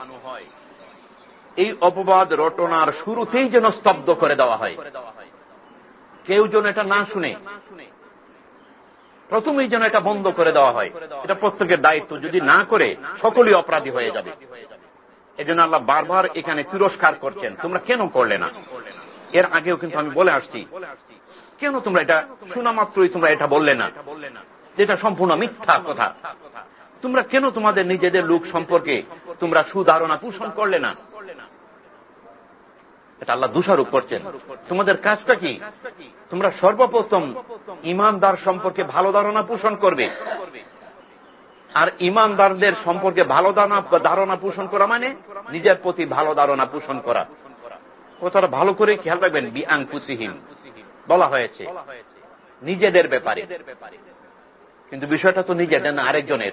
এই অপবাদ রটনার শুরুতেই যেন স্তব্ধ করে দেওয়া হয়। কেউ যেন এটা না শুনে, প্রথমেই যেন এটা বন্ধ করে দেওয়া হয়। এটা প্রত্যেকের দায়িত্ব। যদি না করে, সকলেই অপরাধী হয়ে যাবে। এজন্য আল্লাহ বারবার এখানে তিরস্কার করছেন। তোমরা কেন করলে না? এর আগেও কিন্তু আমি বলে আসছি। কেন তোমরা এটা শোনা মাত্রই তোমরা এটা বললে না? যেটা সম্পূর্ণ মিথ্যা কথা। তোমরা কেন তোমাদের নিজেদের লোক সম্পর্কে তোমরা সুধারণা পোষণ করলে না? এটা আল্লাহ দোষারোপ করছেন। তোমাদের কাজটা কি? তোমরা সর্বপ্রথম ইমানদার সম্পর্কে ভালো ধারণা পোষণ করবে। আর ইমানদারদের সম্পর্কে ভালো ধারণা পোষণ করা মানে নিজের প্রতি ভালো ধারণা পোষণ করা। কথাটা ভালো করে খেয়াল রাখবেন বি আংকুসিহীন বলা হয়েছে। নিজেদের ব্যাপারে। কিন্তু বিষয়টা তো নিজেদের না, আরেকজনের।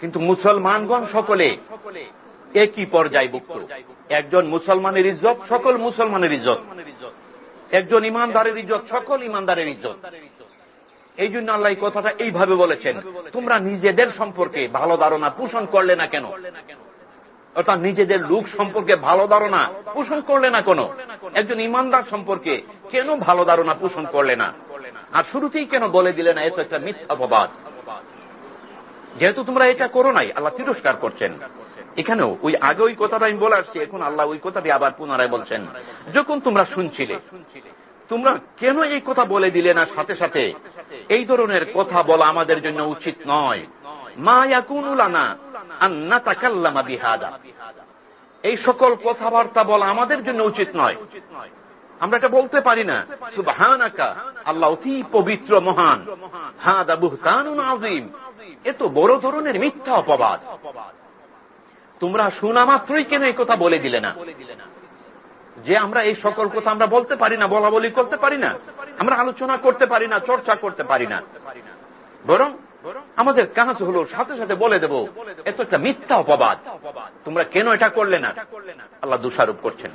কিন্তু মুসলমানগণ সকলে একই পর্যায়ভুক্ত একজন মুসলমানের ইজ্জত, সকল মুসলমানের ইজ্জত। একজন ইমানদারের ইজ্জত, সকল ইমানদারের ইজ্জত। এই জন্য আল্লাহ কথাটা এইভাবে বলেছেন, তোমরা নিজেদের সম্পর্কে ভালো ধারণা পোষণ করলে না কেন? অর্থাৎ নিজেদের লোক সম্পর্কে ভালো ধারণা পোষণ করলে না কেন? একজন ইমানদার সম্পর্কে কেন ভালো ধারণা পোষণ করলে না? আর শুরুতেই কেন বলে দিলে না এত একটা মিথ্যা অপবাদ? যেহেতু তোমরা এটা করো নাই, আল্লাহ তিরস্কার করছেন। এখানেও ওই আগে ওই কথাটা আমি বলে আসছি, এখন আল্লাহ ওই কথাটি আবার পুনরায় বলছেন। যখন তোমরা শুনছিলে, তোমরা কেন এই কথা বলে দিলে না? সাথে সাথে, এই ধরনের কথা বলা আমাদের জন্য উচিত নয়। এই সকল কথাবার্তা বলা আমাদের জন্য উচিত নয়। আমরা এটা বলতে পারি না। সুবহানাকা, আল্লাহ অতি পবিত্র, মহান। হাদা বুহতানুন আজিম এ তো বড় ধরনের মিথ্যা অপবাদ। তোমরা শোনা মাত্রই কেন এই কথা বলে দিলে না? যে আমরা এই সকল কথা আমরা বলতে পারি না বলা বলি করতে পারি না। আমরা আলোচনা করতে পারি না, চর্চা করতে পারি না। বরং আমাদের কাজ হলো সাথে সাথে বলে দেব এত একটা মিথ্যা অপবাদ। তোমরা কেন এটা করলে না? আল্লাহ দোষারোপ করছেন।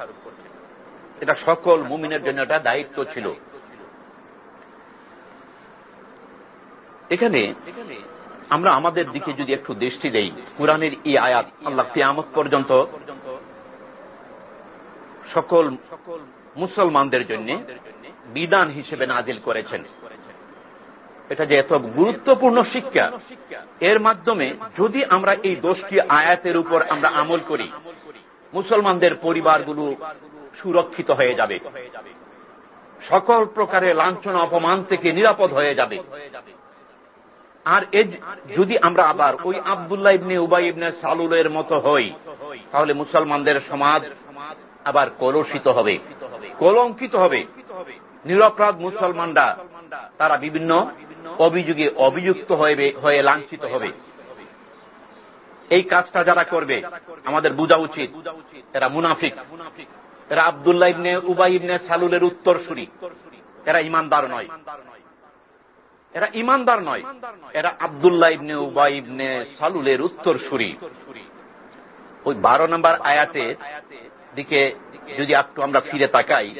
এটা সকল মুমিনের জন্য একটা দায়িত্ব ছিল। এখানে আমরা আমাদের দিকে যদি একটু দৃষ্টি দেই, কোরআনের এই আয়াত আল্লাহ কিয়ামত পর্যন্ত সকল সকল মুসলমানদের জন্য বিধান হিসেবে নাজিল করেছেন। এটা যে এত গুরুত্বপূর্ণ শিক্ষা, এর মাধ্যমে যদি আমরা এই দোষটি আয়াতের উপর আমরা আমল করি, মুসলমানদের পরিবারগুলো সুরক্ষিত হয়ে যাবে। সকল প্রকারের লাঞ্ছনা, অপমান থেকে নিরাপদ হয়ে যাবে। আর যদি আমরা আবার ওই আবদুল্লাহ ইবনে উবাই ইবনে সালুলের মতো হই, তাহলে মুসলমানদের সমাজ আবার কলসিত হবে, কলঙ্কিত হবে। নিরপরাধ মুসলমানরা, তারা বিভিন্ন অভিযোগে অভিযুক্ত হয়ে লাঞ্ছিত হবে। এই কাজটা যারা করবে, আমাদের বোঝা উচিত। এরা মুনাফিক। এরা আবদুল্লাহ ইবনে উবাই ইবনে সালুলের উত্তর সুরি এরা ইমানদার নয়। এরা ইমানদার নয়। এরা আবদুল্লাহ ইবনে উবাই ইবনে সালুলের উত্তর সুরি ওই বারো নম্বর আয়াতের দিকে যদি একটু আমরা ফিরে তাকাই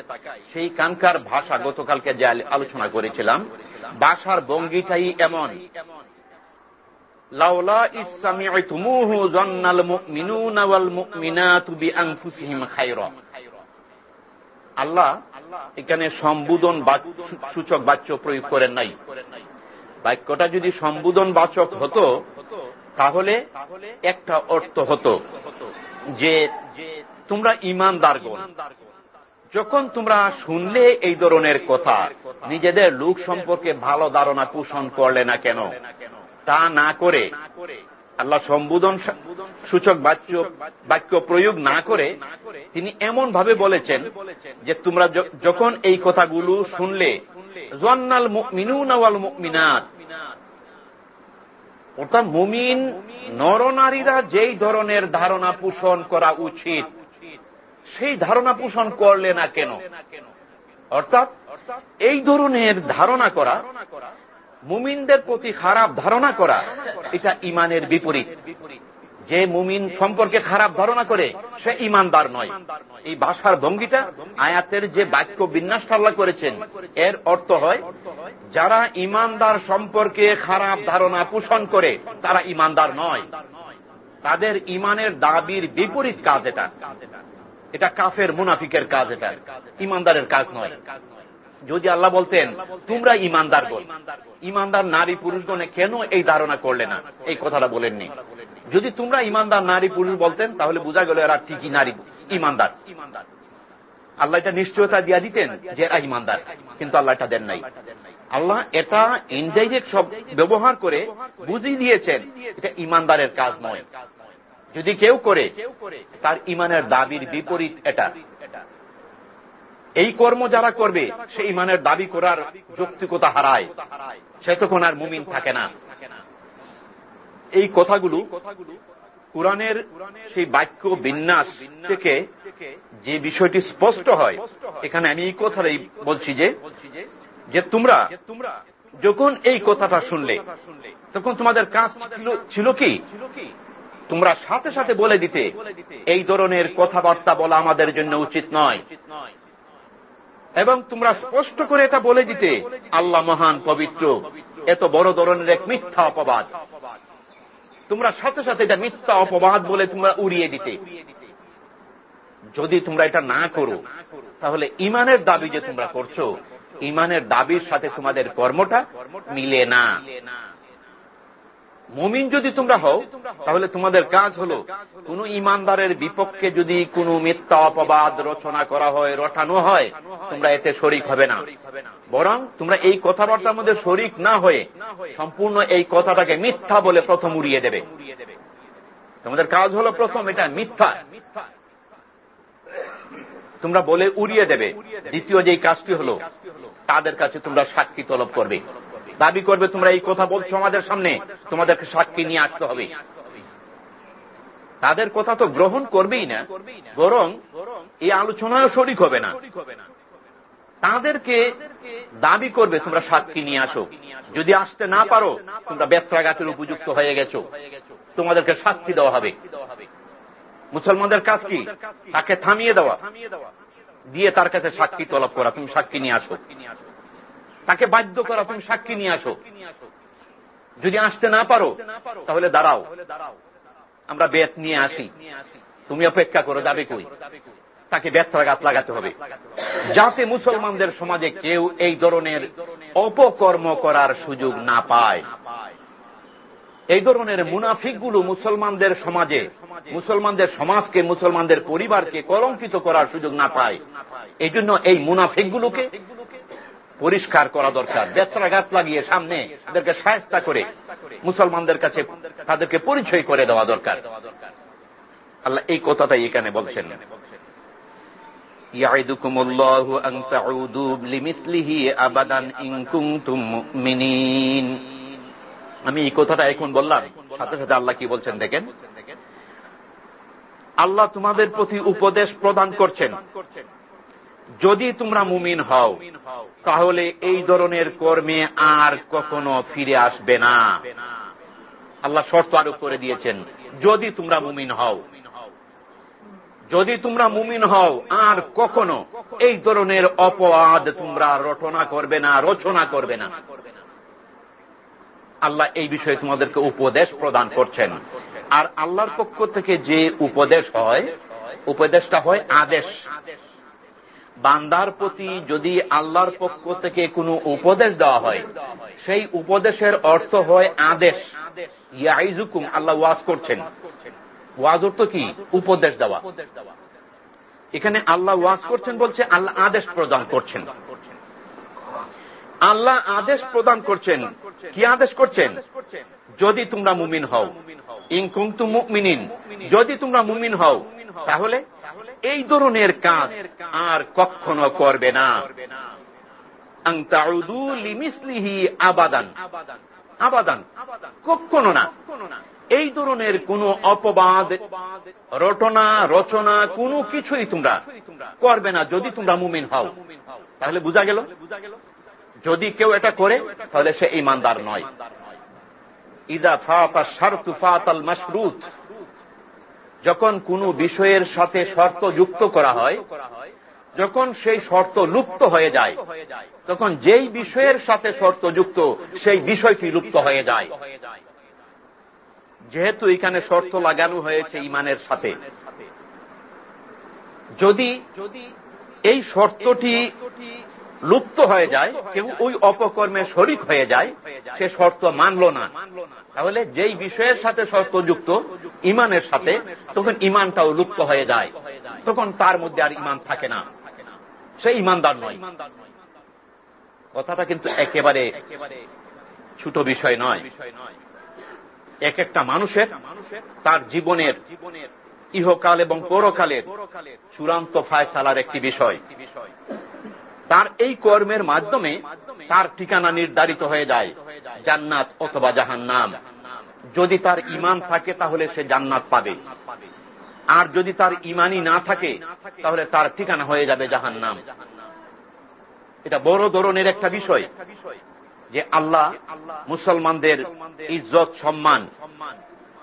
সেই কানকার ভাষা গতকালকে যে আলোচনা করেছিলাম ভাষার ভঙ্গিটাই এমন। জন্নাল আল্লাহ এখানে সম্বোধন সূচক বাক্য প্রয়োগ করেন নাই। বাক্যটা যদি সম্বোধন বাচক হতো, তাহলে একটা অর্থ হতো যে তোমরা ইমানদারগণ যখন তোমরা শুনলে এই ধরনের কথা, নিজেদের লোক সম্পর্কে ভালো ধারণা পোষণ করলে না কেন? তা না করে আল্লাহ সম্বোধন সূচক বাক্য বাক্য প্রয়োগ না করে তিনি এমন ভাবে বলেছেন যে তোমরা যখন এই কথাগুলো শুনলে জন্নাল মিনুনাওয়াল মিনাত অর্থাৎ মুমিন নরনারীরা যেই ধরনের ধারণা পোষণ করা উচিত সেই ধারণা পোষণ করলে না কেন? অর্থাৎ এই ধরনের ধারণা করা, মুমিনদের প্রতি খারাপ ধারণা করা, এটা ইমানের বিপরীত। যে মুমিন সম্পর্কে খারাপ ধারণা করে, সে ইমানদার নয়। এই ভাষার ভঙ্গিটা আয়াতের যে বাক্য বিন্যাস আল্লাহ করেছেন, এর অর্থ হয়, যারা ইমানদার সম্পর্কে খারাপ ধারণা পোষণ করে, তারা ইমানদার নয়। তাদের ইমানের দাবির বিপরীত কাজ এটা। এটা কাফের মুনাফিকের কাজ এটা। ইমানদারের কাজ নয়। যদি আল্লাহ বলতেন, তোমরা ইমানদার বল। ইমানদার নারী পুরুষগণে কেন এই ধারণা করলে না? এই কথাটা বলেননি। যদি তোমরা ইমানদার নারী পুরুষ বলতেন, তাহলে বোঝা গেল এরা ঠিকই নারী, ইমানদার। আল্লাহ এটা নিশ্চয়তা দিয়া দিতেন যে এরা ইমানদার, কিন্তু আল্লাহ এটা দেন নাই। আল্লাহ এটা ইনডাইরেক্ট সব ব্যবহার করে বুঝিয়ে দিয়েছেন, এটা ইমানদারের কাজ নয়। যদি কেউ করে তার ইমানের দাবির বিপরীত এটা। এই কর্ম যারা করবে সে ইমানের দাবি করার যৌক্তিকতা হারায়। সে তখন আর মুমিন থাকে না। এই কথাগুলো কোরআনের সেই বাক্য বিন্যাস থেকে যে বিষয়টি স্পষ্ট হয় এখানে আমি এই কথাটাই বলছি যে যে তোমরা যখন এই কথাটা শুনলে তখন তোমাদের কাজ ছিল কি? তোমরা সাথে সাথে বলে দিতে, এই ধরনের কথাবার্তা বলা আমাদের জন্য উচিত নয়। এবং তোমরা স্পষ্ট করে এটা বলে দিতে, আল্লাহ মহান পবিত্র, এত বড় ধরনের এক মিথ্যা অপবাদ। তোমরা সাথে সাথে এটা মিথ্যা অপবাদ বলে তোমরা উড়িয়ে দিতে। যদি তোমরা এটা না করো, তাহলে ইমানের দাবি যে তোমরা করছ, ইমানের দাবির সাথে তোমাদের কর্মটা মিলে না। মুমিন যদি তোমরা হও, তাহলে তোমাদের কাজ হলো কোন ইমানদারের বিপক্ষে যদি কোন মিথ্যা অপবাদ রচনা করা হয়, রটানো হয়, তোমরা এতে শরিক হবে না। বরং তোমরা এই কথাবার্তার মধ্যে শরিক না হয়ে সম্পূর্ণ এই কথাটাকে মিথ্যা বলে প্রথম উড়িয়ে দেবে। তোমাদের কাজ হলো প্রথম এটা মিথ্যা। তোমরা বলে উড়িয়ে দেবে। দ্বিতীয় যেই কাজটি হলো, তাদের কাছে তোমরা সাক্ষী তলব করবে। দাবি করবে, তোমরা এই কথা বলছো আমাদের সামনে, তোমাদেরকে সাক্ষী নিয়ে আসতে হবে। তাদের কথা তো গ্রহণ করবেই না, বরং এই আলোচনায় শরিক হবে না। তাদেরকে দাবি করবে, তোমরা সাক্ষী নিয়ে আসো। যদি আসতে না পারো, তোমরা ব্যত্রাঘাতের উপযুক্ত হয়ে গেছো। তোমাদেরকে সাক্ষী দেওয়া হবে। মুসলমানদের কাজ কি? তাকে থামিয়ে দেওয়া। দিয়ে তার কাছে সাক্ষী তলব করা। তুমি সাক্ষী নিয়ে আসো। তাকে বাধ্য করা, তুমি সাক্ষী নিয়ে আসো। যদি আসতে না পারো, তাহলে দাঁড়াও। আমরা বেত নিয়ে আসি। তুমি অপেক্ষা করো দাবি কই? তাকে ব্যর্থাঘাত লাগাতে হবে। যাতে মুসলমানদের সমাজে কেউ এই ধরনের অপকর্ম করার সুযোগ না পায়। এই ধরনের মুনাফিকগুলো মুসলমানদের সমাজে, মুসলমানদের সমাজকে, মুসলমানদের পরিবারকে কলঙ্কিত করার সুযোগ না পায়। এই জন্য এই মুনাফিকগুলোকে পরিষ্কার করা দরকার। ব্যত্রাঘাত লাগিয়ে সামনে তাদেরকে সাহস্তা করে মুসলমানদের কাছে তাদেরকে পরিচয় করে দেওয়া দরকার। আল্লাহ এই কথাটাই এখানে বলছেন। আমি এই কথাটা এখন বললাম, সাথে সাথে আল্লাহ কি বলছেন দেখেন? আল্লাহ তোমাদের প্রতি উপদেশ প্রদান করছেন। যদি তোমরা মুমিন হও তাহলে এই ধরনের কর্মে আর কখনো ফিরে আসবে না। আল্লাহ শর্ত আরোপ করে দিয়েছেন, যদি তোমরা মুমিন হও। যদি তোমরা মুমিন হও, আর কখনো এই ধরনের অপবাদ তোমরা রটনা করবে না, রচনা করবে না। আল্লাহ এই বিষয়ে তোমাদেরকে উপদেশ প্রদান করছেন। আর আল্লাহর পক্ষ থেকে যে উপদেশ হয়, উপদেশটা হয় আদেশ। বান্দার প্রতি যদি আল্লাহর পক্ষ থেকে কোনো উপদেশ দেওয়া হয়, সেই উপদেশের অর্থ হয় আদেশ। ইয়াইজুকুম আল্লাহ ওয়াজ করছেন। ওয়াজ অর্থ কি? উপদেশ দেওয়া। এখানে আল্লাহ ওয়াজ করছেন বলছে, আল্লাহ আদেশ প্রদান করছেন। আল্লাহ আদেশ প্রদান করছেন। কি আদেশ করছেন? যদি তোমরা মুমিন হও। ইনকুম তু মুমিনিন। যদি তোমরা মুমিন হও, তাহলে এই ধরনের কাজ আর কখনো করবে না। আবাদান। আবাদান। কখনো না। এই ধরনের কোন অপবাদ, রটনা, রচনা, কোনো কিছুই তোমরা করবে না যদি তোমরা মুমিন হও। তাহলে বোঝা গেল? যদি কেউ এটা করে, তাহলে সে ইমানদার নয়। ইদা ফাতা শারতু ফাতাল মাসরুত যখন কোনো বিষয়ের সাথে শর্ত যুক্ত করা হয়, যখন সেই শর্ত লুপ্ত হয়ে যায়, তখন যেই বিষয়ের সাথে শর্ত যুক্ত, সেই বিষয়টি লুপ্ত হয়ে যায়। যেহেতু এখানে শর্ত লাগানো হয়েছে ইমানের সাথে। যদি এই শর্তটি লুপ্ত হয়ে যায়, কেউ ওই অপকর্মে শরিক হয়ে যায়, সে শর্ত মানল না। তাহলে যেই বিষয়ের সাথে শর্ত যুক্ত, ইমানের সাথে, তখন ইমানটাও লুপ্ত হয়ে যায়। তখন তার মধ্যে আর ইমান থাকে না। সে ইমানদার নয়। কথাটা কিন্তু একেবারে ছোট বিষয় নয়। এক একটা মানুষের, তার জীবনের ইহকাল এবং পরকালের চূড়ান্ত ফায়সালার একটি বিষয়। তার এই কর্মের মাধ্যমে তার ঠিকানা নির্ধারিত হয়ে যায়, জান্নাত অথবা জাহান নাম যদি তার ইমান থাকে, তাহলে সে জান্নাত পাবে। আর যদি তার ইমানই না থাকে, তাহলে তার ঠিকানা হয়ে যাবে জাহান নাম এটা বড় ধরনের একটা বিষয় যে আল্লাহ মুসলমানদের ইজ্জত, সম্মান,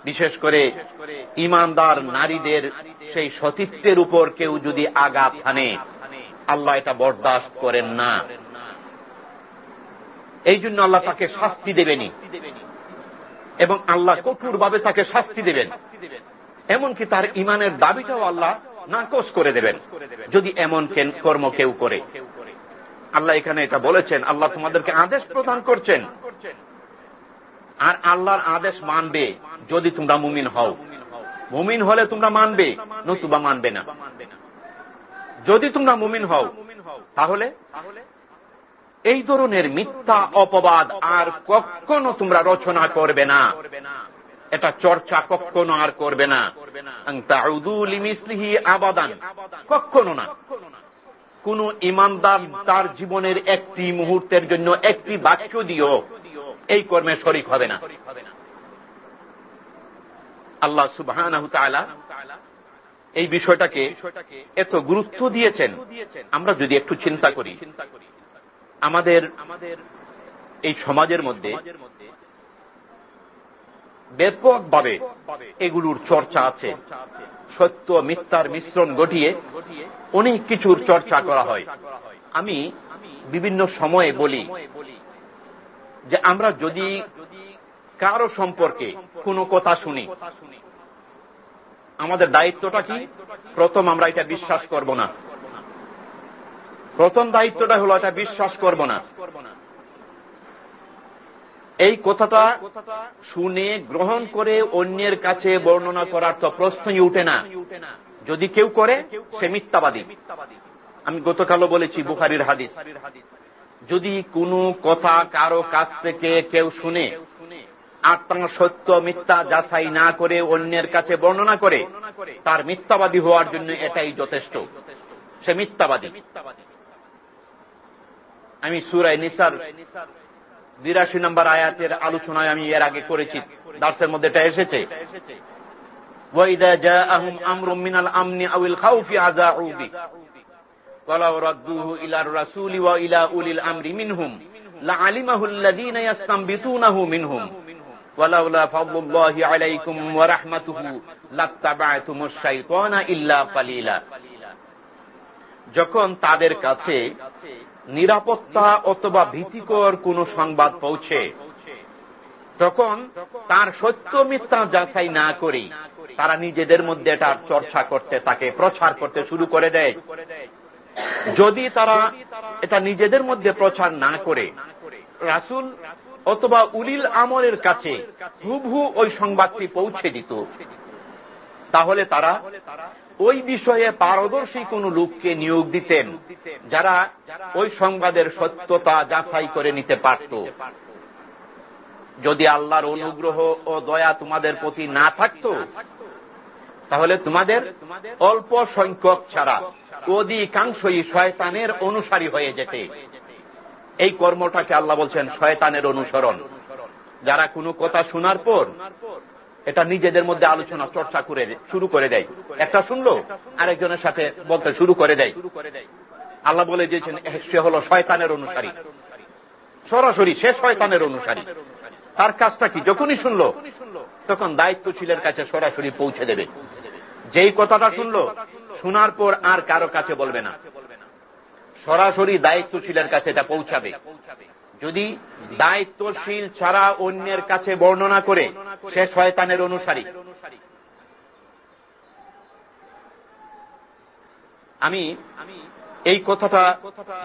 বিশেষ করে ইমানদার নারীদের সেই সতীত্বের উপর কেউ যদি আঘাত হানে আল্লাহ এটা বরদাস্ত করেন না। এই জন্য আল্লাহ তাকে শাস্তি দেবেনি এবং আল্লাহ কঠোরভাবে তাকে শাস্তি দেবেন। এমনকি তার ইমানের দাবিটাও আল্লাহ নাকচ করে দেবেন, যদি এমন কর্ম কেউ করে। আল্লাহ এখানে এটা বলেছেন, আল্লাহ তোমাদেরকে আদেশ প্রদান করছেন। আর আল্লাহর আদেশ মানবে, যদি তোমরা মুমিন হও। মুমিন হলে তোমরা মানবে, নতুবা মানবে না। যদি তোমরা মুমিন হও, তাহলে এই ধরনের মিথ্যা অপবাদ আর কখনো তোমরা রচনা করবে না। এটা চর্চা কখনো আর করবে না। আবাদান। কখনো না। কোন ইমানদার তার জীবনের একটি মুহূর্তের জন্য একটি বাক্য দিও, এই কর্মে শরিক হবে না। আল্লাহ সুবাহ এই বিষয়টাকে এত গুরুত্ব দিয়েছেন, আমরা যদি একটু চিন্তা করি, আমাদের আমাদের এই সমাজের মধ্যে ব্যাপকভাবে এগুলোর চর্চা আছে। সত্য, মিথ্যার মিশ্রণ ঘটিয়ে অনেক কিছুর চর্চা করা হয়। আমি বিভিন্ন সময়ে বলি যে আমরা যদি কারও সম্পর্কে কোনো কথা শুনি আমাদের দায়িত্বটা কি? প্রথম আমরা এটা বিশ্বাস করব না। প্রথম দায়িত্বটা হলো এটা বিশ্বাস করব না। এই কথাটা শুনে গ্রহণ করে অন্যের কাছে বর্ণনা করার তো প্রশ্নই উঠে না। যদি কেউ করে, সে মিথ্যাবাদী। আমি গতকালও বলেছি বুখারির হাদিস। যদি কোনো কথা কারও কাছ থেকে কেউ শুনে আত্মা সত্য মিথ্যা যাচাই না করে অন্যের কাছে বর্ণনা করে, তার মিথ্যাবাদী হওয়ার জন্য এটাই যথেষ্ট। সে মিথ্যাবাদী। আমি সুরাই নিসার বিরাশি নম্বর আয়াতের আলোচনায় আমি এর আগে করেছি। দার্সের মধ্যে এটা এসেছে। ইলা به ولو ردوه إلى الرسول وإلى أولي الأمر منهم لعلمه الذين يستنبطونه منهم ولولا فضل الله عليكم ورحمته لاتبعتم الشيطان إلا قليلا যখন তাদের কাছে নিরাপত্তা অথবা ভীতিকর কোন সংবাদ পৌঁছে তখন তার সত্য মিথ্যা যাচাই না করে তারা নিজেদের মধ্যে এটার চর্চা করতে তাকে প্রচার করতে শুরু করে দেয় যদি তারা এটা নিজেদের মধ্যে প্রচার না করে রাসুল অথবা উলিল আমলের কাছে হুবহু ওই সংবাদটি পৌঁছে দিত। তাহলে তারা ওই বিষয়ে পারদর্শী কোন লোককে নিয়োগ দিতেন, যারা ওই সংবাদের সত্যতা যাচাই করে নিতে পারত। যদি আল্লাহর অনুগ্রহ ও দয়া তোমাদের প্রতি না থাকত, তাহলে তোমাদের অল্প সংখ্যক ছাড়া অধিকাংশই শয়তানের অনুসারী হয়ে যেতে। এই কর্মটাকে আল্লাহ বলছেন শয়তানের অনুসরণ। যারা কোনো কথা শোনার পর এটা নিজেদের মধ্যে আলোচনা, চর্চা করে শুরু করে দেয়। একটা শুনলো, আরেকজনের সাথে বলতে শুরু করে দেয়। আল্লাহ বলে দিয়েছেন সে হল শয়তানের অনুসারী। সরাসরি সে শয়তানের অনুসারী। তার কাজটা কি? যখনই শুনলো, তখন দায়িত্বশীলের কাছে সরাসরি পৌঁছে দেবে। যেই কথাটা শুনলো, শোনার পর আর কারও কাছে বলবে না। সরাসরি দায়িত্বশীলের কাছে এটা পৌঁছাবে। যদি দায়িত্বশীল ছাড়া অন্যের কাছে বর্ণনা করে, সে শয়তানের অনুসারী। আমি এই কথাটা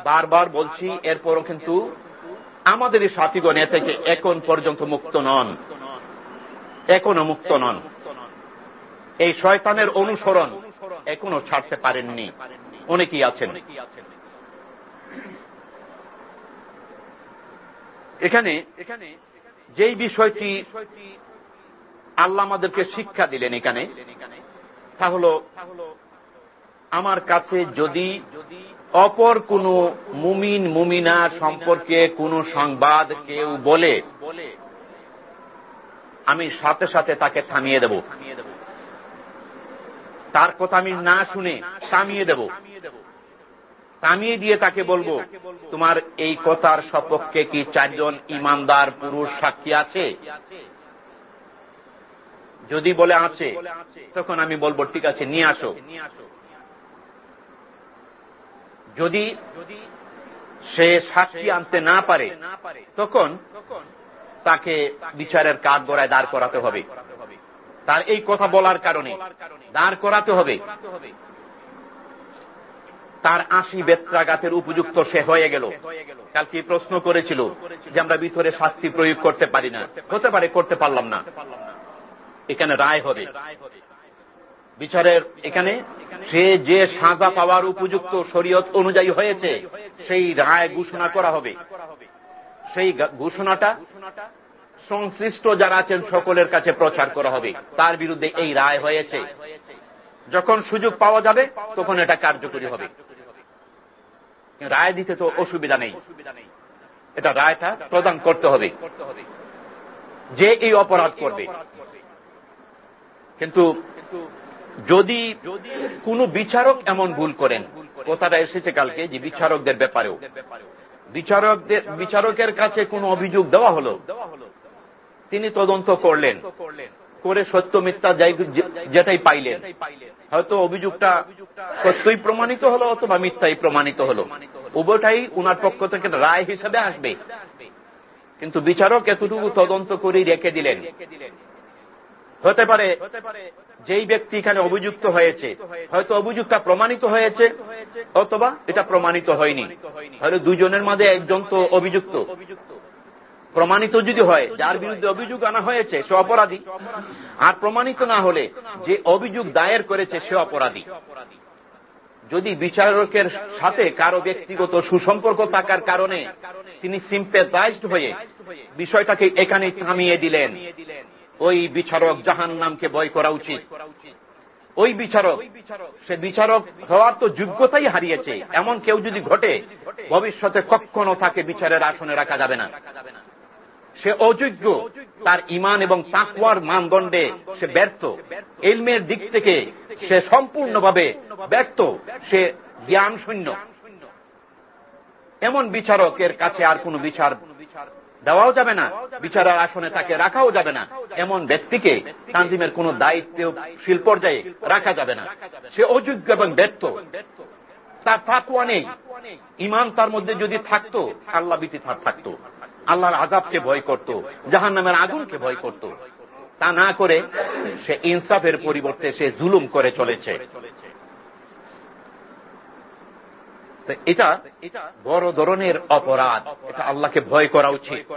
বারবার বলছি, এরপরও কিন্তু আমাদের সাথীগণ এ থেকে এখন পর্যন্ত মুক্ত নন। এখনও মুক্ত নন। এই শয়তানের অনুসরণ এখনও ছাড়তে পারেননি। অনেকেই আছেন। এখানে যেই বিষয়টি আল্লাহ আমাদেরকে শিক্ষা দিলেন এখানে, তা হল, আমার কাছে যদি অপর কোন মুমিন, মুমিনা সম্পর্কে কোন সংবাদ কেউ বলে, আমি সাথে সাথে তাকে থামিয়ে দেব। তার কথা আমি না শুনে থামিয়ে দেব। থামিয়ে দিয়ে তাকে বলব, তোমার এই কথার সপক্ষে কি চারজন ইমানদার পুরুষ সাক্ষী আছে? যদি বলে আছে, তখন আমি বলব, ঠিক আছে, নিয়ে আসো। যদি সে সাক্ষী আনতে না পারে, তখন তাকে বিচারের কাঠ গড়ায় দাঁড় করাতে হবে। তার এই কথা বলার কারণে দাঁড় করাতে হবে। তার আশি বেত্রাঘাতের উপযুক্ত সে হয়ে গেল। কালকে প্রশ্ন করেছিল যে আমরা ভিতরে শাস্তি প্রয়োগ করতে পারি না। হতে পারে করতে পারলাম না। এখানে রায় হবে। বিচারের এখানে সে যে সাজা পাওয়ার উপযুক্ত শরীয়ত অনুযায়ী হয়েছে, সেই রায় ঘোষণা করা হবে। সেই ঘোষণাটা সংশ্লিষ্ট যারা আছেন সকলের কাছে প্রচার করা হবে। তার বিরুদ্ধে এই রায় হয়েছে। যখন সুযোগ পাওয়া যাবে, তখন এটা কার্যকরী হবে। রায় দিতে তো অসুবিধা নেই। এটা রায়টা প্রদান করতে হবে। যে এই অপরাধ করবে। কিন্তু যদি কোন বিচারক এমন ভুল করেন, কথাটা এসেছে কালকে যে বিচারকদের ব্যাপারেও। বিচারকদের, বিচারকের কাছে কোন অভিযোগ দেওয়া হলো, তিনি তদন্ত করলেন, করে সত্য মিথ্যা যেটাই পাইলেন। হয়তো অভিযোগটা সত্যই প্রমাণিত হলো অথবা মিথ্যাই প্রমাণিত হলো। উভয়টাই উনার পক্ষ থেকে রায় হিসেবে আসবে। কিন্তু বিচারক এতটুকু তদন্ত করে রেখে দিলেন। হতে পারে যেই ব্যক্তি এখানে অভিযুক্ত হয়েছে, হয়তো অভিযুক্তটা প্রমাণিত হয়েছে, অথবা এটা প্রমাণিত হয়নি। হয়তো দুজনের মাঝে একজন তো অভিযুক্ত। প্রমাণিত যদি হয়, যার বিরুদ্ধে অভিযোগ আনা হয়েছে, সে অপরাধী। আর প্রমাণিত না হলে যে অভিযোগ দায়ের করেছে, সে অপরাধী। যদি বিচারকের সাথে কারও ব্যক্তিগত সুসম্পর্ক থাকার কারণে তিনি সিম্পেটাইজড হয়ে বিষয়টাকে এখানে থামিয়ে দিলেন, ওই বিচারক জাহান নামকে বয় করা উচিত। ওই বিচারক, সে বিচারক হওয়ার তো যোগ্যতাই হারিয়েছে। এমন কেউ যদি ঘটে, ভবিষ্যতে কখনো তাকে বিচারের আসনে রাখা যাবে না। সে অযোগ্য। তার ইমান এবং তাকুয়ার মানদণ্ডে সে ব্যর্থ। এলমের দিক থেকে সে সম্পূর্ণভাবে ব্যর্থ। সে জ্ঞান শূন্য এমন বিচারকের কাছে আর কোন বিচার দেওয়াও যাবে না। বিচারের আসনে তাকে রাখাও যাবে না। এমন ব্যক্তিকে তানজিমের কোন দায়িত্ব শিল পর্যায়ে রাখা যাবে না। সে অযোগ্য এবং ব্যর্থ। তার থাকুয়া নেই। ইমান তার মধ্যে যদি থাকতো, আল্লাহ বিতি থাকতো। আল্লাহর আজাবকে ভয় করত জাহান নামের আগুনকে ভয় করত। তা না করে সে ইনসাফের পরিবর্তে সে জুলুম করে চলেছে। এটা বড় ধরনের অপরাধ। এটা আল্লাহকে ভয় করা উচিত।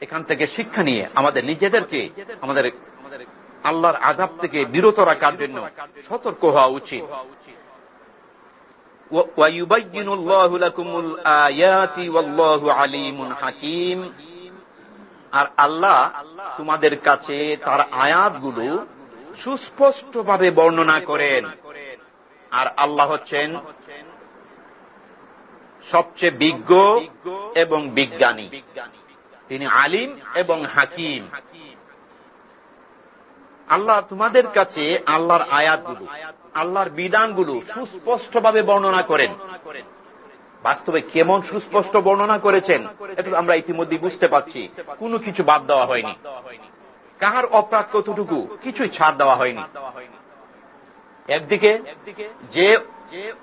এখান থেকে শিক্ষা নিয়ে আমাদের নিজেদেরকে, আমাদের আল্লাহর আজাব থেকে বিরত রাখার জন্য সতর্ক হওয়া উচিত। আর আল্লাহ তোমাদের কাছে তার আয়াতগুলো সুস্পষ্টভাবে বর্ণনা করেন। আর আল্লাহ হচ্ছেন সবচেয়ে বিজ্ঞ এবং বিজ্ঞানী। তিনি আলিম এবং হাকিম। আল্লাহ তোমাদের কাছে আল্লাহর আয়াতগুলো আল্লাহর বিধানগুলো সুস্পষ্টভাবে বর্ণনা করেন। বাস্তবে কেমন সুস্পষ্ট বর্ণনা করেছেন, এটা আমরা ইতিমধ্যে বুঝতে পারছি। কোনো কিছু বাদ দেওয়া হয়নি। কাহার অপরাধ কতটুকু, কিছুই ছাড় দেওয়া হয়নি। একদিকে, যে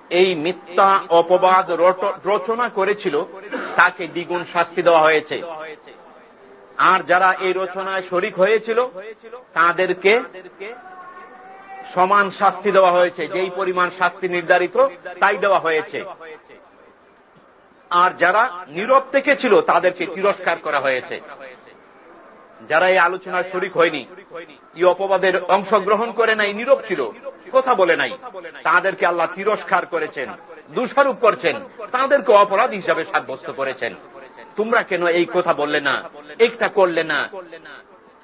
এই মিথ্যা অপবাদ রচনা করেছিল, তাকে দ্বিগুণ শাস্তি দেওয়া হয়েছে। আর যারা এই রচনায় শরিক হয়েছিল, তাদেরকে সমান শাস্তি দেওয়া হয়েছে। যেই পরিমাণ শাস্তি নির্ধারিত, তাই দেওয়া হয়েছে। আর যারা নীরব থেকে ছিল তাদেরকে তিরস্কার করা হয়েছে। যারা এই আলোচনায় শরিক হয়নি, এই অপবাদের অংশগ্রহণ করে নাই, নীরব ছিল, কথা বলে নাই। তাদেরকে আল্লাহ তিরস্কার করেছেন, দোষারোপ করছেন, তাদেরকে অপরাধ হিসাবে সাব্যস্ত করেছেন। তোমরা কেন এই কথা বললে না? একটা করলে না?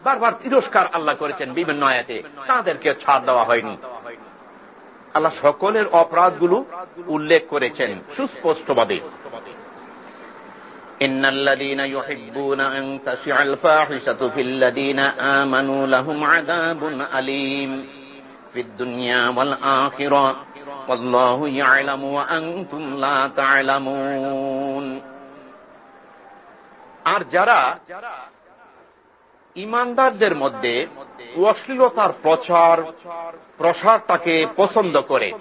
বারবার তিরস্কার আল্লাহ করেছেন বিভিন্ন আয়াতে তাদেরকে ছাড় দেওয়া হয়নি আল্লাহ সকলের অপরাধগুলো উল্লেখ করেছেন সুস্পষ্টভাবে إن الذين يحبون أن تشع الفاحشة في الذين آمنوا لهم عذاب أليم في الدنيا والآخرة والله يعلم وأنتم لا تعلمون আর যারা ইমানদারদের মধ্যে অশ্লীলতার প্রচার, প্রসারটাকে পছন্দ করে।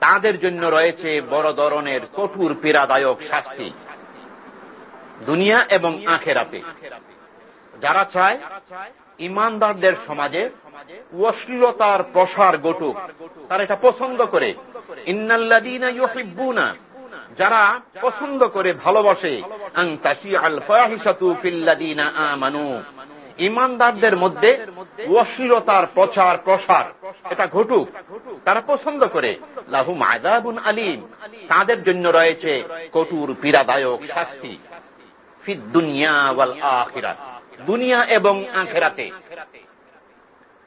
তাদের জন্য রয়েছে বড় ধরনের কঠোর পীড়াদায়ক শাস্তি। দুনিয়া এবং আখেরাতে। যারা চায় ইমানদারদের সমাজে অশ্লীলতার প্রসার গটুক তারা এটা পছন্দ করে। ইন্নাল্লাদিনা ইউহিব্বুনা যারা পছন্দ করে ভালোবাসে ইমানদারদের মধ্যে অশ্লীলতার প্রচার, প্রসার, এটা ঘটুক, তারা পছন্দ করে। লাহু মায়দাবুন আলিম, তাদের জন্য রয়েছে কঠোর, পীড়াদায়ক শাস্তি। আখিরাত, দুনিয়া এবং আখেরাতে।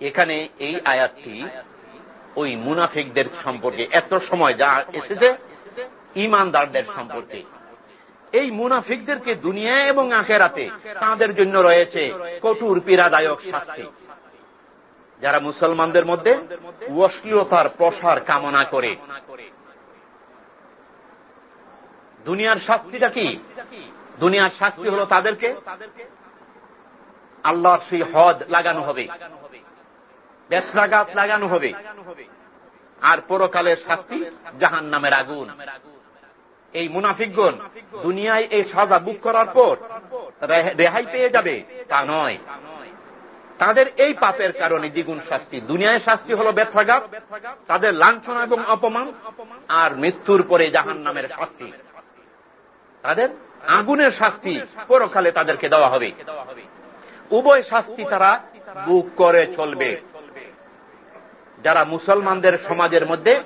এখানে এই আয়াতটি ওই মুনাফিকদের সম্পর্কে এত সময় যা এসেছে ইমানদারদের সম্পর্কে এই মুনাফিকদেরকে দুনিয়া এবং আখেরাতে তাদের জন্য রয়েছে কঠোর পীড়াদায়ক শাস্তি। যারা মুসলমানদের মধ্যে অশ্লীলতার প্রসার কামনা করে। দুনিয়ার শাস্তিটা কি? দুনিয়ার শাস্তি হল তাদেরকে আল্লাহর সেই হদ লাগানো হবে। ব্যথরাঘাত লাগানো হবে। আর পরকালের শাস্তি জাহান নামের আগুন। এই মুনাফিকগণ দুনিয়ায় এই সাজা বুক করার পর রেহাই পেয়ে যাবে, তা নয়। তাদের এই পাপের কারণে দ্বিগুণ শাস্তি। দুনিয়ায় শাস্তি হল ব্যথাঘাত তাদের লাঞ্ছনা এবং অপমান, আর মৃত্যুর পরে জাহান নামের শাস্তি। তাদের আগুনের শাস্তি পরকালে তাদেরকে দেওয়া হবে। উভয় শাস্তি তারা বুক করে চলবে। যারা মুসলমানদের সমাজের মধ্যে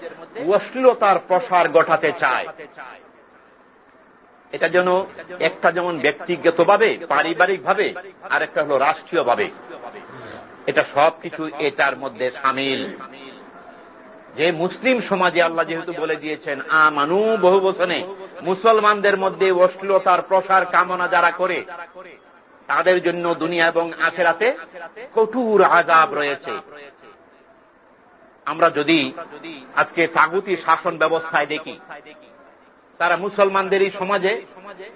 অশ্লীলতার প্রসার ঘটাতে চায় এটা যেন একটা যেমন ব্যক্তিগতভাবে, পারিবারিকভাবে আর একটা হল রাষ্ট্রীয়ভাবে। এটা সবকিছু এটার মধ্যে সামিল। যে মুসলিম সমাজে আল্লাহ যেহেতু বলে দিয়েছেন, আমানু বহু বছনে মুসলমানদের মধ্যে অশ্লীলতার প্রসার কামনা যারা করে, তাদের জন্য দুনিয়া এবং আখেরাতে কঠোর আজাব রয়েছে। আমরা যদি আজকে তাগুতি শাসন ব্যবস্থায় দেখি তারা মুসলমানদের এই সমাজে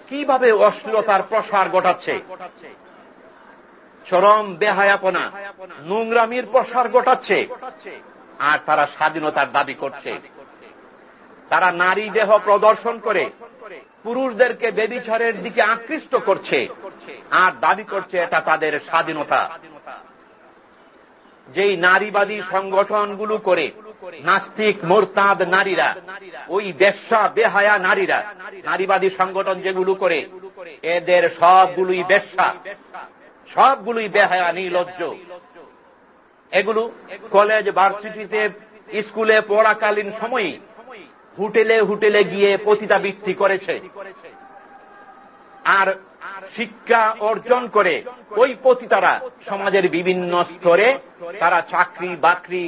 কীভাবে অশ্লীলতার প্রসার ঘটাচ্ছে? চরম বেহায়াপনা, নোংরামির প্রসার ঘটাচ্ছে। আর তারা স্বাধীনতার দাবি করছে। তারা নারী দেহ প্রদর্শন করে পুরুষদেরকে বেবিচারের দিকে আকৃষ্ট করছে। আর দাবি করছে এটা তাদের স্বাধীনতা। যেই নারীবাদী সংগঠনগুলো করে নাস্তিক মোরতাদ নারীরা ওই বেশ্যা বেহায়া নারীরা নারীবাদী সংগঠন যেগুলো করে এদের সবগুলোই বেশ্যা। সবগুলোই বেহায়া নির্লজ্জ। এগুলো কলেজ ভার্সিটিতে স্কুলে পড়াকালীন সময়ই হোটেলে হোটেলে গিয়ে পতিতাবৃত্তি করেছে। আর শিক্ষা অর্জন করে ওই পতিতারা সমাজের বিভিন্ন স্তরে তারা চাকরি, বাকরি,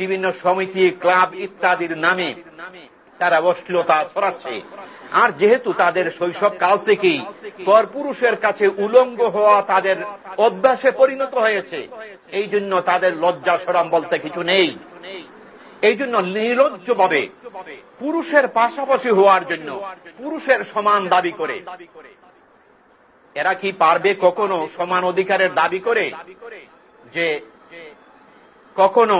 বিভিন্ন সমিতি, ক্লাব ইত্যাদির নামে তারা অশ্লীলতা ছড়াচ্ছে। আর যেহেতু তাদের শৈশব কাল থেকেই পরপুরুষের কাছে উলঙ্গ হওয়া তাদের অভ্যাসে পরিণত হয়েছে, এই জন্য তাদের লজ্জা সরম বলতে কিছু নেই। এই জন্য নির্লজ্জভাবে পুরুষের পাশাপাশি হওয়ার জন্য পুরুষের সমান দাবি করে এরা কি পারবে কখনো সমান অধিকারের দাবি করে? যে কখনো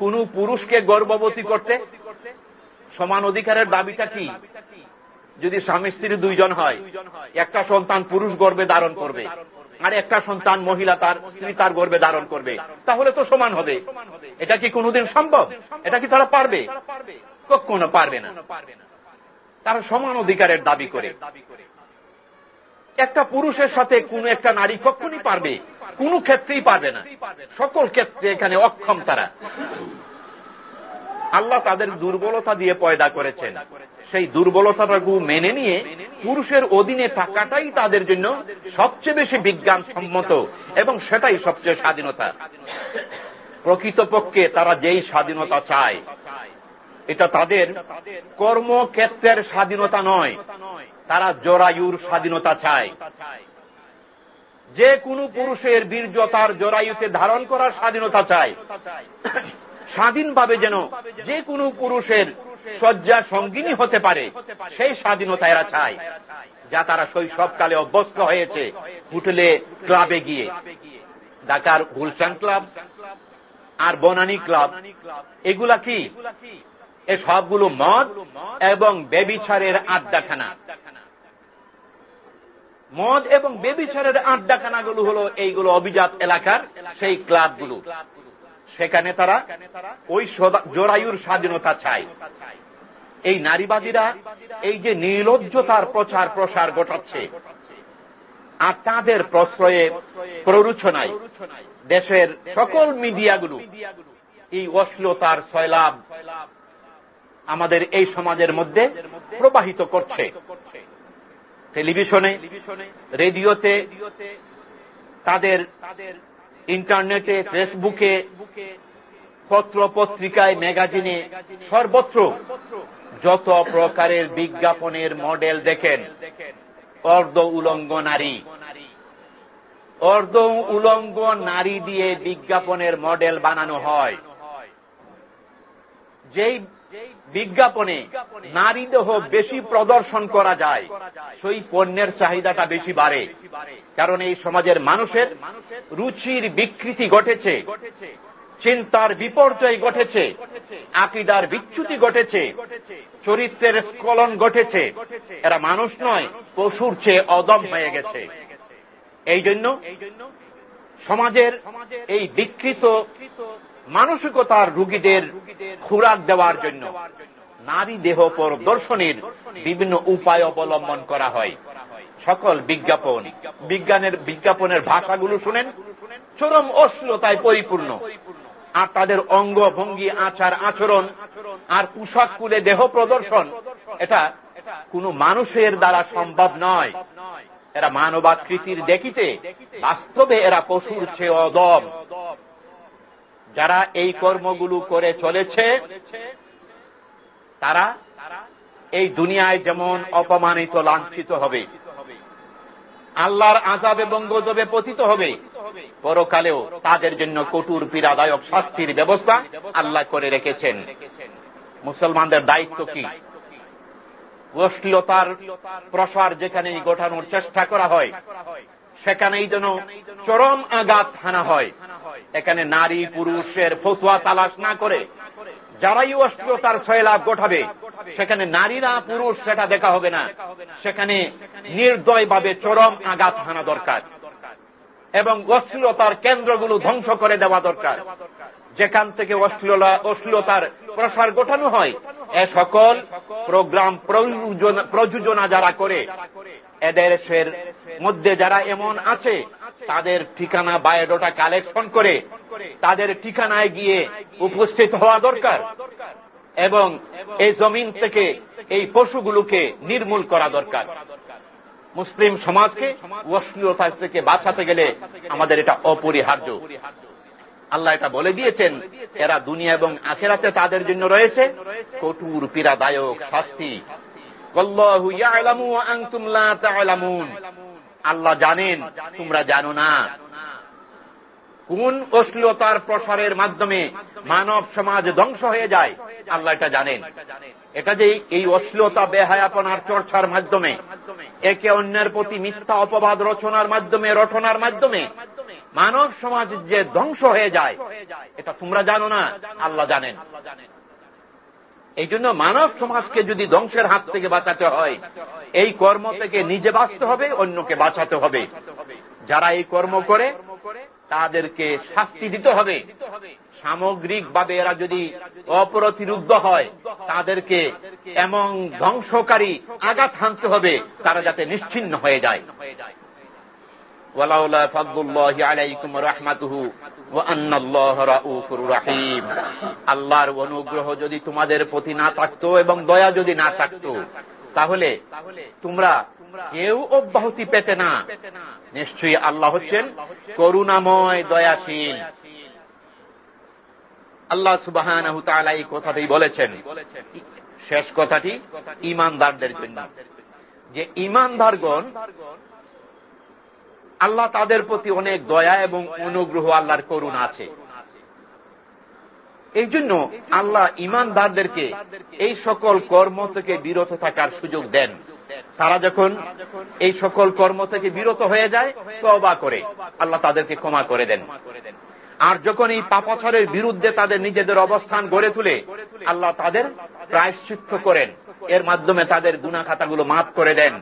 কোন পুরুষকে গর্ভবতী করতে? সমান অধিকারের দাবিটা কি? যদি স্বামী স্ত্রী দুইজন হয়, একটা সন্তান পুরুষ গর্বে ধারণ করবে আর একটা সন্তান মহিলা তার স্ত্রী তার গর্বে ধারণ করবে, তাহলে তো সমান হবে। এটা কি কোনোদিন সম্ভব? এটা কি তারা পারবে? কখনো পারবে না। তারা সমান অধিকারের দাবি করে। একটা পুরুষের সাথে কোন একটা নারী কখনই পারবে, কোন ক্ষেত্রেই পারবে না। সকল ক্ষেত্রে এখানে অক্ষম তারা। আল্লাহ তাদের দুর্বলতা দিয়ে পয়দা করেছেন। সেই দুর্বলতাটুকু মেনে নিয়ে পুরুষের অধীনে থাকাটাই তাদের জন্য সবচেয়ে বেশি বিজ্ঞান সম্মত এবং সেটাই সবচেয়ে স্বাধীনতা। প্রকৃতপক্ষে তারা যেই স্বাধীনতা চায়, এটা তাদের কর্মক্ষেত্রের স্বাধীনতা নয়। তারা জরায়ুর স্বাধীনতা চায়। যে কোনো পুরুষের বীর্য তার জরায়ুতে ধারণ করার স্বাধীনতা চায়। স্বাধীনভাবে যেন যে কোনো পুরুষের শয্যা সঙ্গিনী হতে পারে, সেই স্বাধীনতা এরা চায়, যা তারা শৈশবকালে অভ্যস্ত হয়েছে হোটেলে ক্লাবে গিয়ে। ঢাকার গুলশান ক্লাব আর বনানী ক্লাব, এগুলা কি? এ সবগুলো মদ এবং বেবিচারের আড্ডাখানা। মদ এবং বেবিচারের আড্ডাখানাগুলো হলো এইগুলো অভিজাত এলাকার সেই ক্লাবগুলো। সেখানে তারা ওই জোরায়ুর স্বাধীনতা চায়। এই নারীবাদীরা এই যে নির্লজ্জতার প্রচার প্রসার ঘটাচ্ছে আর তাদের প্রশ্রয়ে প্ররোচনায় দেশের সকল মিডিয়াগুলো এই অশ্লীলতার সয়লাভ আমাদের এই সমাজের মধ্যে প্রবাহিত করছে। টেলিভিশনে, রেডিওতে, তাদের তাদের ইন্টারনেটে, ফেসবুকে পত্র পত্রিকায় ম্যাগাজিনে সর্বত্র যত প্রকারের বিজ্ঞাপনের মডেল দেখেন, অর্ধ উলঙ্গ নারী। অর্ধ উলঙ্গ নারী দিয়ে বিজ্ঞাপনের মডেল বানানো হয়। যেই বিজ্ঞাপনে নারী দেহ বেশি প্রদর্শন করা যায়, সেই পণ্যের চাহিদাটা বেশি বাড়ে। কারণ এই সমাজের মানুষের রুচির বিকৃতি ঘটেছে, চিন্তার বিপর্যয় ঘটেছে, আকিদার বিচ্যুতি ঘটেছে, চরিত্রের স্কলন ঘটেছে। এরা মানুষ নয়, পশুর চেয়ে অদম হয়ে গেছে। এই জন্য সমাজের এই বিকৃত মানসিকতার রুগীদের খুরাক দেওয়ার জন্য নারী দেহ প্রদর্শনের বিভিন্ন উপায় অবলম্বন করা হয়। সকল বিজ্ঞাপন, বিজ্ঞানের, বিজ্ঞাপনের ভাষাগুলো শুনেন। চরম অশ্লীলতায় পরিপূর্ণ। আর তাদের অঙ্গ ভঙ্গি আচার, আচরণ আর পোশাক কুলে দেহ প্রদর্শন, এটা কোন মানুষের দ্বারা সম্ভব নয়। এরা মানবাকৃতির দেখিতে বাস্তবে এরা পশুর চেয়ে অদম। যারা এই কর্মগুলো করে চলেছে, তারা এই দুনিয়ায় যেমন অপমানিত, লাঞ্ছিত হবে, আল্লাহর আজাব এবং গজবে পতিত হবে, পরকালেও তাদের জন্য কটুর পীড়াদায়ক শাস্তির ব্যবস্থা আল্লাহ করে রেখেছেন। মুসলমানদের দায়িত্ব কি? অশ্লীলতার প্রসার যেখানে ঘটানোর চেষ্টা করা হয়, সেখানেই যেন চরম আঘাত হানা হয়। এখানে নারী, পুরুষের ফতুয়া তালাশ না করে যারাই অশ্লীলতার ছয়লাভ ঘটাবে সেখানে নারীরা পুরুষ সেটা দেখা হবে না। সেখানে নির্দয়ভাবে চরম আঘাত হানা দরকার এবং অশ্লীলতার কেন্দ্রগুলো ধ্বংস করে দেওয়া দরকার। যেখান থেকে অশ্লীলতা, অশ্লীলতার প্রসার ঘটানো হয়, এ সকল প্রোগ্রাম প্রযোজনা যারা করে এদের মধ্যে যারা এমন আছে তাদের ঠিকানা বায়োডোটা কালেকশন করে তাদের ঠিকানায় গিয়ে উপস্থিত হওয়া দরকার এবং এই জমিন থেকে এই পশুগুলোকে নির্মূল করা দরকার। মুসলিম সমাজকে অশ্লীলতা থেকে বাঁচাতে গেলে আমাদের এটা অপরিহার্য। আল্লাহ এটা বলে দিয়েছেন, এরা দুনিয়া এবং আখেরাতে তাদের জন্য রয়েছে কঠোর, পীড়াদায়ক শাস্তি। আল্লাহ জানেন, তোমরা জানো না। কোন অশ্লীলতার প্রসারের মাধ্যমে মানব সমাজ ধ্বংস হয়ে যায়, আল্লাহ এটা জানেন। এটা যে এই অশ্লীলতা বেহায়াপনার চর্চার মাধ্যমে, একে অন্যের প্রতি মিথ্যা অপবাদ রচনার মাধ্যমে, রটনার মাধ্যমে মানব সমাজ যে ধ্বংস হয়ে যায়, এটা তোমরা জানো না, আল্লাহ জানেন। এই জন্য মানব সমাজকে যদি ধ্বংসের হাত থেকে বাঁচাতে হয়, এই কর্ম থেকে নিজে বাঁচতে হবে, অন্যকে বাঁচাতে হবে। যারা এই কর্ম করে, তাদেরকে শাস্তি দিতে হবে। সামগ্রিকভাবে এরা যদি অপ্রতিরুদ্ধ হয়, তাদেরকে এমন ধ্বংসকারী আঘাত হানতে হবে, তারা যাতে নিশ্চিন্ন হয়ে যায়। ওয়ালাউলা ফাদুল্লাহ আলাইকুম রহমাতুহু আল্লাহর অনুগ্রহ যদি তোমাদের প্রতি না থাকতো এবং দয়া যদি না থাকতো, তাহলে তোমরা কেউ অব্যাহতি পেতে না। নিশ্চয়ই আল্লাহ হচ্ছেন করুণাময়, দয়াশীল। আল্লাহ সুবাহ এই কথাটি বলেছেন। শেষ কথাটি ইমানদারদের জন্য। যে ইমানদারগণ আল্লাহ তাদের প্রতি অনেক দয়া এবং অনুগ্রহ আল্লাহর করুণ আছে। এই জন্য আল্লাহ ইমানদারদেরকে এই সকল কর্ম থেকে বিরত থাকার সুযোগ দেন। তারা যখন এই সকল কর্ম থেকে বিরত হয়ে যায় তবা করে। আল্লাহ তাদেরকে ক্ষমা করে দেন। আর যখন এই পাপাছরের বিরুদ্ধে তাদের নিজেদের অবস্থান গড়ে তুলে, আল্লাহ তাদের প্রায়শ্চিত্ত করেন। এর মাধ্যমে তাদের গুনা খাতাগুলো মাফ করে দেন।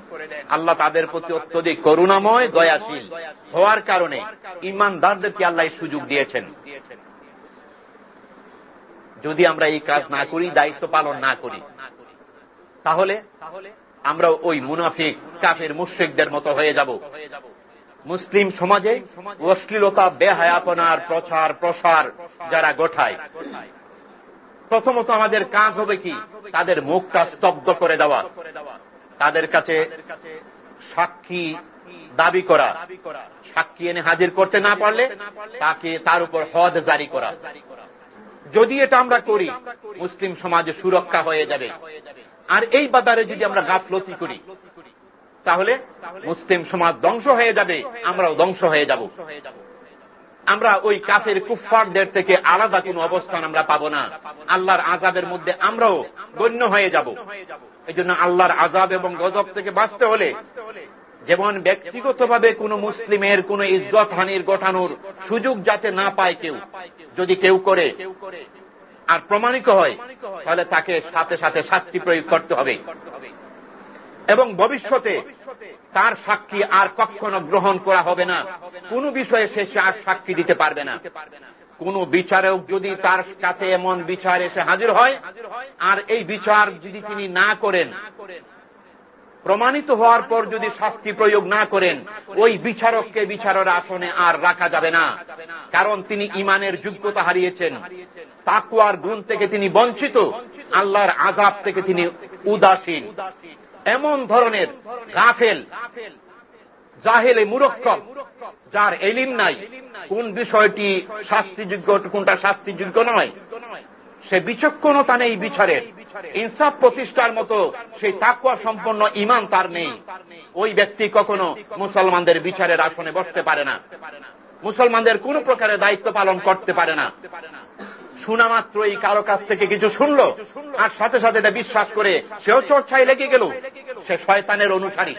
আল্লাহ তাদের প্রতি অত্যধিক করুণাময়, দয়াশীল। হওয়ার কারণে ইমানদারদেরকে আল্লাহ সুযোগ দিয়েছেন। যদি আমরা এই কাজ না করি, দায়িত্ব পালন না করি, তাহলে আমরা ওই মুনাফিক, কাফের, মুশ্রিকদের মতো হয়ে যাব। মুসলিম সমাজে অশ্লীলতা, বেহায়াপনার প্রচার প্রসার যারা গোঠায় প্রথমত আমাদের কাজ হবে কি? তাদের মুখটা স্তব্ধ করে দেওয়া। তাদের কাছে সাক্ষী দাবি করা। সাক্ষী এনে হাজির করতে না পারলে তাকে তার উপর হদ জারি করা। যদি এটা আমরা করি, মুসলিম সমাজে সুরক্ষা হয়ে যাবে। আর এই বাজারে যদি আমরা গাফলতি করি, তাহলে মুসলিম সমাজ ধ্বংস হয়ে যাবে। আমরাও ধ্বংস হয়ে যাব। আমরা ওই কাফের কুফফারদের থেকে আলাদা কোন অবস্থান আমরা পাব না। আল্লাহর আজাবের মধ্যে আমরাও গণ্য হয়ে যাব। এই জন্য আল্লাহর আজাব এবং গজব থেকে বাঁচতে হলে যেমন ব্যক্তিগতভাবে কোন মুসলিমের কোন ইজ্জত হানির গঠানোর সুযোগ যাতে না পায় কেউ, যদি কেউ করে আর প্রমাণিত হয়, তাহলে তাকে সাথে সাথে শাস্তি প্রয়োগ করতে হবে। এবং ভবিষ্যতে তার সাক্ষী আর কখনো গ্রহণ করা হবে না। কোন বিষয়ে সে আর সাক্ষী দিতে পারবে না। কোন বিচারক যদি তার কাছে এমন বিচার এসে হাজির হয়, আর এই বিচার যদি তিনি না করেন, প্রমাণিত হওয়ার পর যদি শাস্তি প্রয়োগ না করেন, ওই বিচারককে বিচারের আসনে আর রাখা যাবে না। কারণ তিনি ইমানের যোগ্যতা হারিয়েছেন। তাকুয়ার গুণ থেকে তিনি বঞ্চিত। আল্লাহর আজাব থেকে তিনি উদাসীন। এমন ধরনের গাফেল, জাহেলে মুরক্কম যার এলিম নাই। কোন বিষয়টি শাস্তিযোগ্য, কোনটা শাস্তিযোগ্য নয়। সে বিচক্ষণতা নেই বিচারের ইনসাফ প্রতিষ্ঠার মতো সেই তাকুয়া সম্পন্ন ইমান তার নেই। ওই ব্যক্তি কখনো মুসলমানদের বিচারের আসনে বসতে পারে না। মুসলমানদের কোন প্রকারের দায়িত্ব পালন করতে পারে না। শোনা মাত্র এই কারও কাছ থেকে কিছু শুনলো, আর সাথে সাথে এটা বিশ্বাস করে সেও চর্চায় লেগে গেল। সে শয়তানের অনুসারী।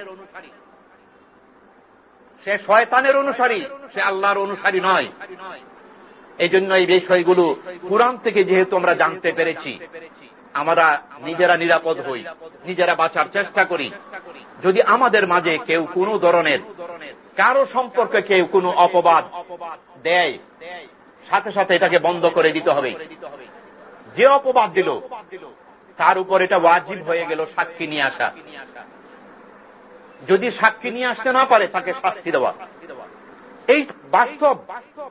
সে শয়তানের অনুসারী, সে আল্লাহর অনুসারী নয়। এই জন্য এই বিষয়গুলো কোরআন থেকে যেহেতু আমরা জানতে পেরেছি, আমরা নিজেরা নিরাপদ হই, নিজেরা বাঁচার চেষ্টা করি। যদি আমাদের মাঝে কেউ কোনো ধরনের, কারও সম্পর্কে কেউ কোনো অপবাদ দেয় সাথে সাথে এটাকে বন্ধ করে দিতে হবে। যে অপবাদ দিল, তার উপর এটা ওয়াজিব হয়ে গেল সাক্ষী নিয়ে আসা। যদি সাক্ষী নিয়ে আসতে না পারে, তাকে শাস্তি দেওয়া। এই বাস্তব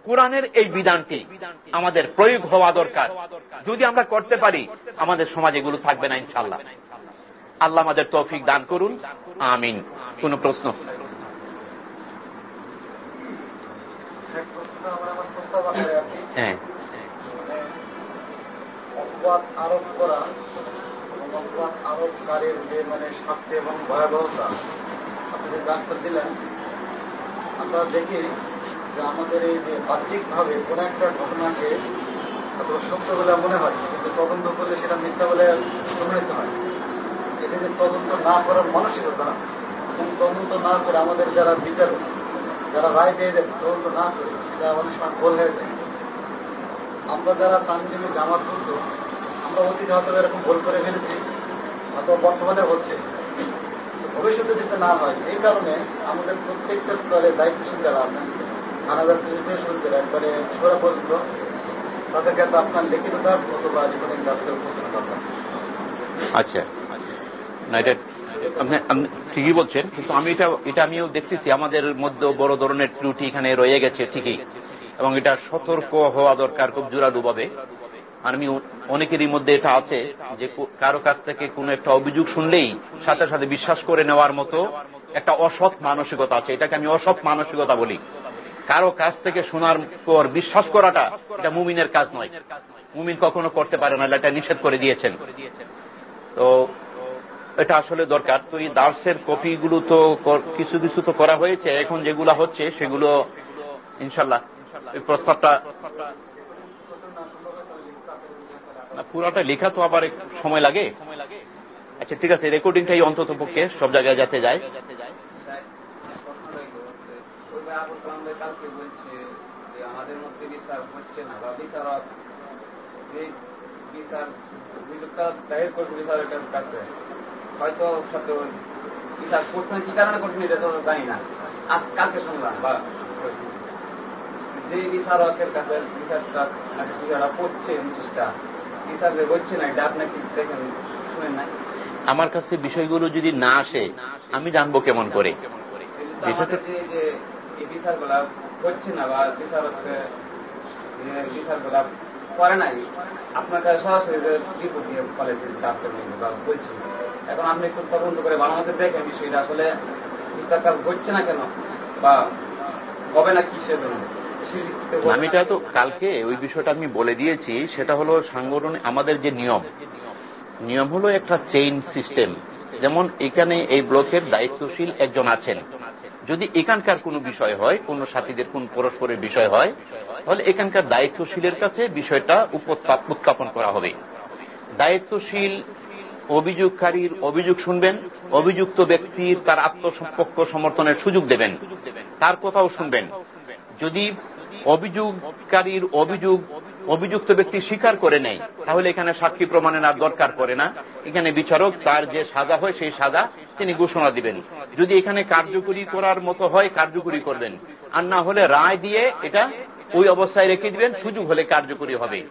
কোরআনের এই বিধানটি আমাদের প্রয়োগ হওয়া দরকার। যদি আমরা করতে পারি, আমাদের সমাজ এগুলো থাকবে না ইনশাল্লাহ আল্লাহ আমাদের তৌফিক দান করুন। আমিন। কোন প্রশ্ন? হ্যাঁ। অপবাদ আরোপ করা, অপবাদ আরোপকারীর যে মানে শাস্তি এবং ভয়াবহতা, আপনি যে ডাক্তার দিলেন, আমরা দেখি যে আমাদের এই যে বাহ্যিকভাবে কোন একটা ঘটনাকে সত্য বলে মনে হয়, কিন্তু তদন্ত করলে সেটা মিথ্যা বলে প্রমাণিত হয়। এটা যে তদন্ত না করার মানসিকতা, এবং তদন্ত না করে আমাদের যারা বিচারক, যারা রায় দিয়ে দেন, তদন্ত না করে সেটা অনেক সময় ভুল হয়ে যায়। আমরা যারা তানজিমে জামাত তুলতো আমরা অতীতে হয়তো এরকম ভুল করে ফেলেছি, হয়তো বর্তমানে হচ্ছে। ভবিষ্যতে যেটা না হয়, এই কারণে আমাদের প্রত্যেকটা স্তরে দায়িত্বশীল যারা আছেন থানাদার পুলিশে একবারে সোরা পর্যন্ত তাদের কাছে আপনার লিখিত কাজ অথবা রিপোর্টিং কাজকে উপস্থাপন করবেন আচ্ছা। না, এটা আপনি ঠিকই বলছেন, কিন্তু আমি এটা এটা আমিও দেখতেছি, আমাদের মধ্যে বড় ধরনের ত্রুটি এখানে রয়ে গেছে ঠিকই। এবং এটা সতর্ক হওয়া দরকার খুব জোরালুভাবে আমি অনেকেরই মধ্যে এটা আছে যে কারও কাছ থেকে কোনো একটা অভিযোগ শুনলেই সাথে সাথে বিশ্বাস করে নেওয়ার মতো একটা অসৎ মানসিকতা আছে। এটাকে আমি অসৎ মানসিকতা বলি। কারও কাছ থেকে শোনার পর বিশ্বাস করাটা এটা মুমিনের কাজ নয়। মুমিন কখনো করতে পারে না এটা নিষেধ করে দিয়েছেন। তো এটা আসলে দরকার। তো এই দার্সের কপিগুলো তো কিছু কিছু তো করা হয়েছে। এখন যেগুলো হচ্ছে সেগুলো ইনশাল্লাহ এই প্রস্তাবটা পুরাটা লেখা তো আবার সময় লাগে। আচ্ছা ঠিক আছে রেকর্ডিংটাই অন্তত পক্ষে সব জায়গায় যাতে যায়। আমাদের মধ্যে বিচার হচ্ছে না বা বিচার অভিযোগটা দায়ের বিচারের কাছে হয়তো সত্য বিচার করছেন কি কারণে করছেন এটা তো জানি না। আজ কালকে শুনলাম। বা যে বিচারকের কাছে বিচারটা সুবিধাটা পড়ছে নোটিশটা? বিচার হচ্ছে না এটা আপনি কি দেখেন শুনেন নাই? আমার কাছে বিষয়গুলো যদি না আসে আমি জানব কেমন করে? বিচারগুলা হচ্ছে না বা বিচারগুলা করে নাই আপনার কাছে সরাসরি রিপোর্ট দিয়ে কলেজে ডাক্তার বা বলছি এখন আপনি একটু তদন্ত করে মতো দেখেন বিষয়টা আসলে বিস্তার কাজ হচ্ছে না কেন? বা হবে না কিসের জন্য আমিটা তো কালকে ওই বিষয়টা আমি বলে দিয়েছি, সেটা হলো সাংগঠনিক আমাদের যে নিয়ম। নিয়ম হলো একটা চেইন সিস্টেম যেমন এখানে এই ব্লকের দায়িত্বশীল একজন আছেন। যদি এখানকার কোনো বিষয় হয়, কোন সাথীদের, কোন পরস্পরের বিষয় হয়, তাহলে এখানকার দায়িত্বশীলের কাছে বিষয়টা উত্থাপন করা হবে। দায়িত্বশীল অভিযোগকারীর অভিযোগ শুনবেন, অভিযুক্ত ব্যক্তির তার আত্মসম্পর্ক সমর্থনের সুযোগ দেবেন, তার কথাও শুনবেন। যদি অভিযোগকারীর অভিযোগ, অভিযুক্ত ব্যক্তি স্বীকার করে নেয়। তাহলে এখানে সাক্ষী প্রমাণের আর দরকার পড়ে না। এখানে বিচারক তার যে সাজা হয়, সেই সাজা তিনি ঘোষণা দিবেন। যদি এখানে কার্যকরী করার মতো হয়, কার্যকরী করবেন। আর না হলে রায় দিয়ে এটা ওই অবস্থায় রেখে দিবেন, সুযোগ হলে কার্যকরী হবে।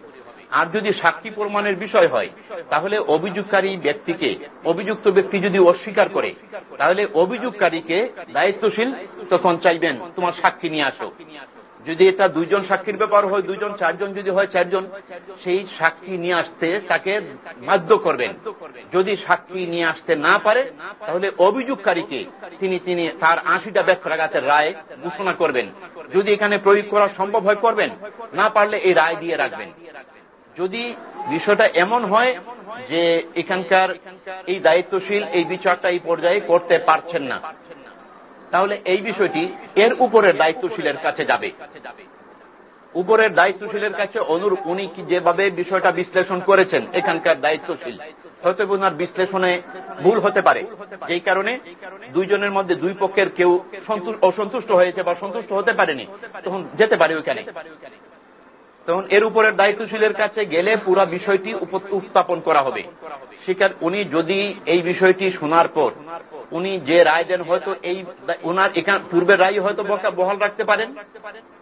আর যদি সাক্ষী প্রমাণের বিষয় হয়, তাহলে অভিযোগকারী ব্যক্তিকে, অভিযুক্ত ব্যক্তি যদি অস্বীকার করে, তাহলে অভিযোগকারীকে দায়িত্বশীল তখন চাইবেন, তোমার সাক্ষী নিয়ে আসো। যদি এটা দুইজন সাক্ষীর ব্যাপার হয়, দুইজন, চারজন যদি হয়, চারজন, সেই সাক্ষী নিয়ে আসতে তাকে বাধ্য করবেন। যদি সাক্ষী নিয়ে আসতে না পারে, তাহলে অভিযোগকারীকে তিনি তিনি তার আশিটা ব্যক্ষরাঘাতের রায় ঘোষণা করবেন। যদি এখানে প্রয়োগ করা সম্ভব হয়, করবেন। না পারলে এই রায় দিয়ে রাখবেন। যদি বিষয়টা এমন হয় যে এখানকার এই দায়িত্বশীল এই বিচারটা এই পর্যায়ে করতে পারছেন না তাহলে এই বিষয়টি এর উপরের দায়িত্বশীলের কাছে যাবে। উপরের দায়িত্বশীলের কাছে অনুরূপ উনি যেভাবে বিষয়টা বিশ্লেষণ করেছেন, এখানকার দায়িত্বশীল, হয়তো ওনার বিশ্লেষণে ভুল হতে পারে। এই কারণে দুইজনের মধ্যে দুই পক্ষের কেউ অসন্তুষ্ট হয়েছে বা সন্তুষ্ট হতে পারেনি, তখন যেতে পারে ওইখানে। তখন এর উপরের দায়িত্বশীলের কাছে গেলে পুরো বিষয়টি উত্থাপন করা হবে। শিকার, উনি যদি এই বিষয়টি শোনার পর উনি যে রায় দেন হয়তো এই ওনার এখান পূর্বের রায় হয়তো বহাল রাখতে পারেন।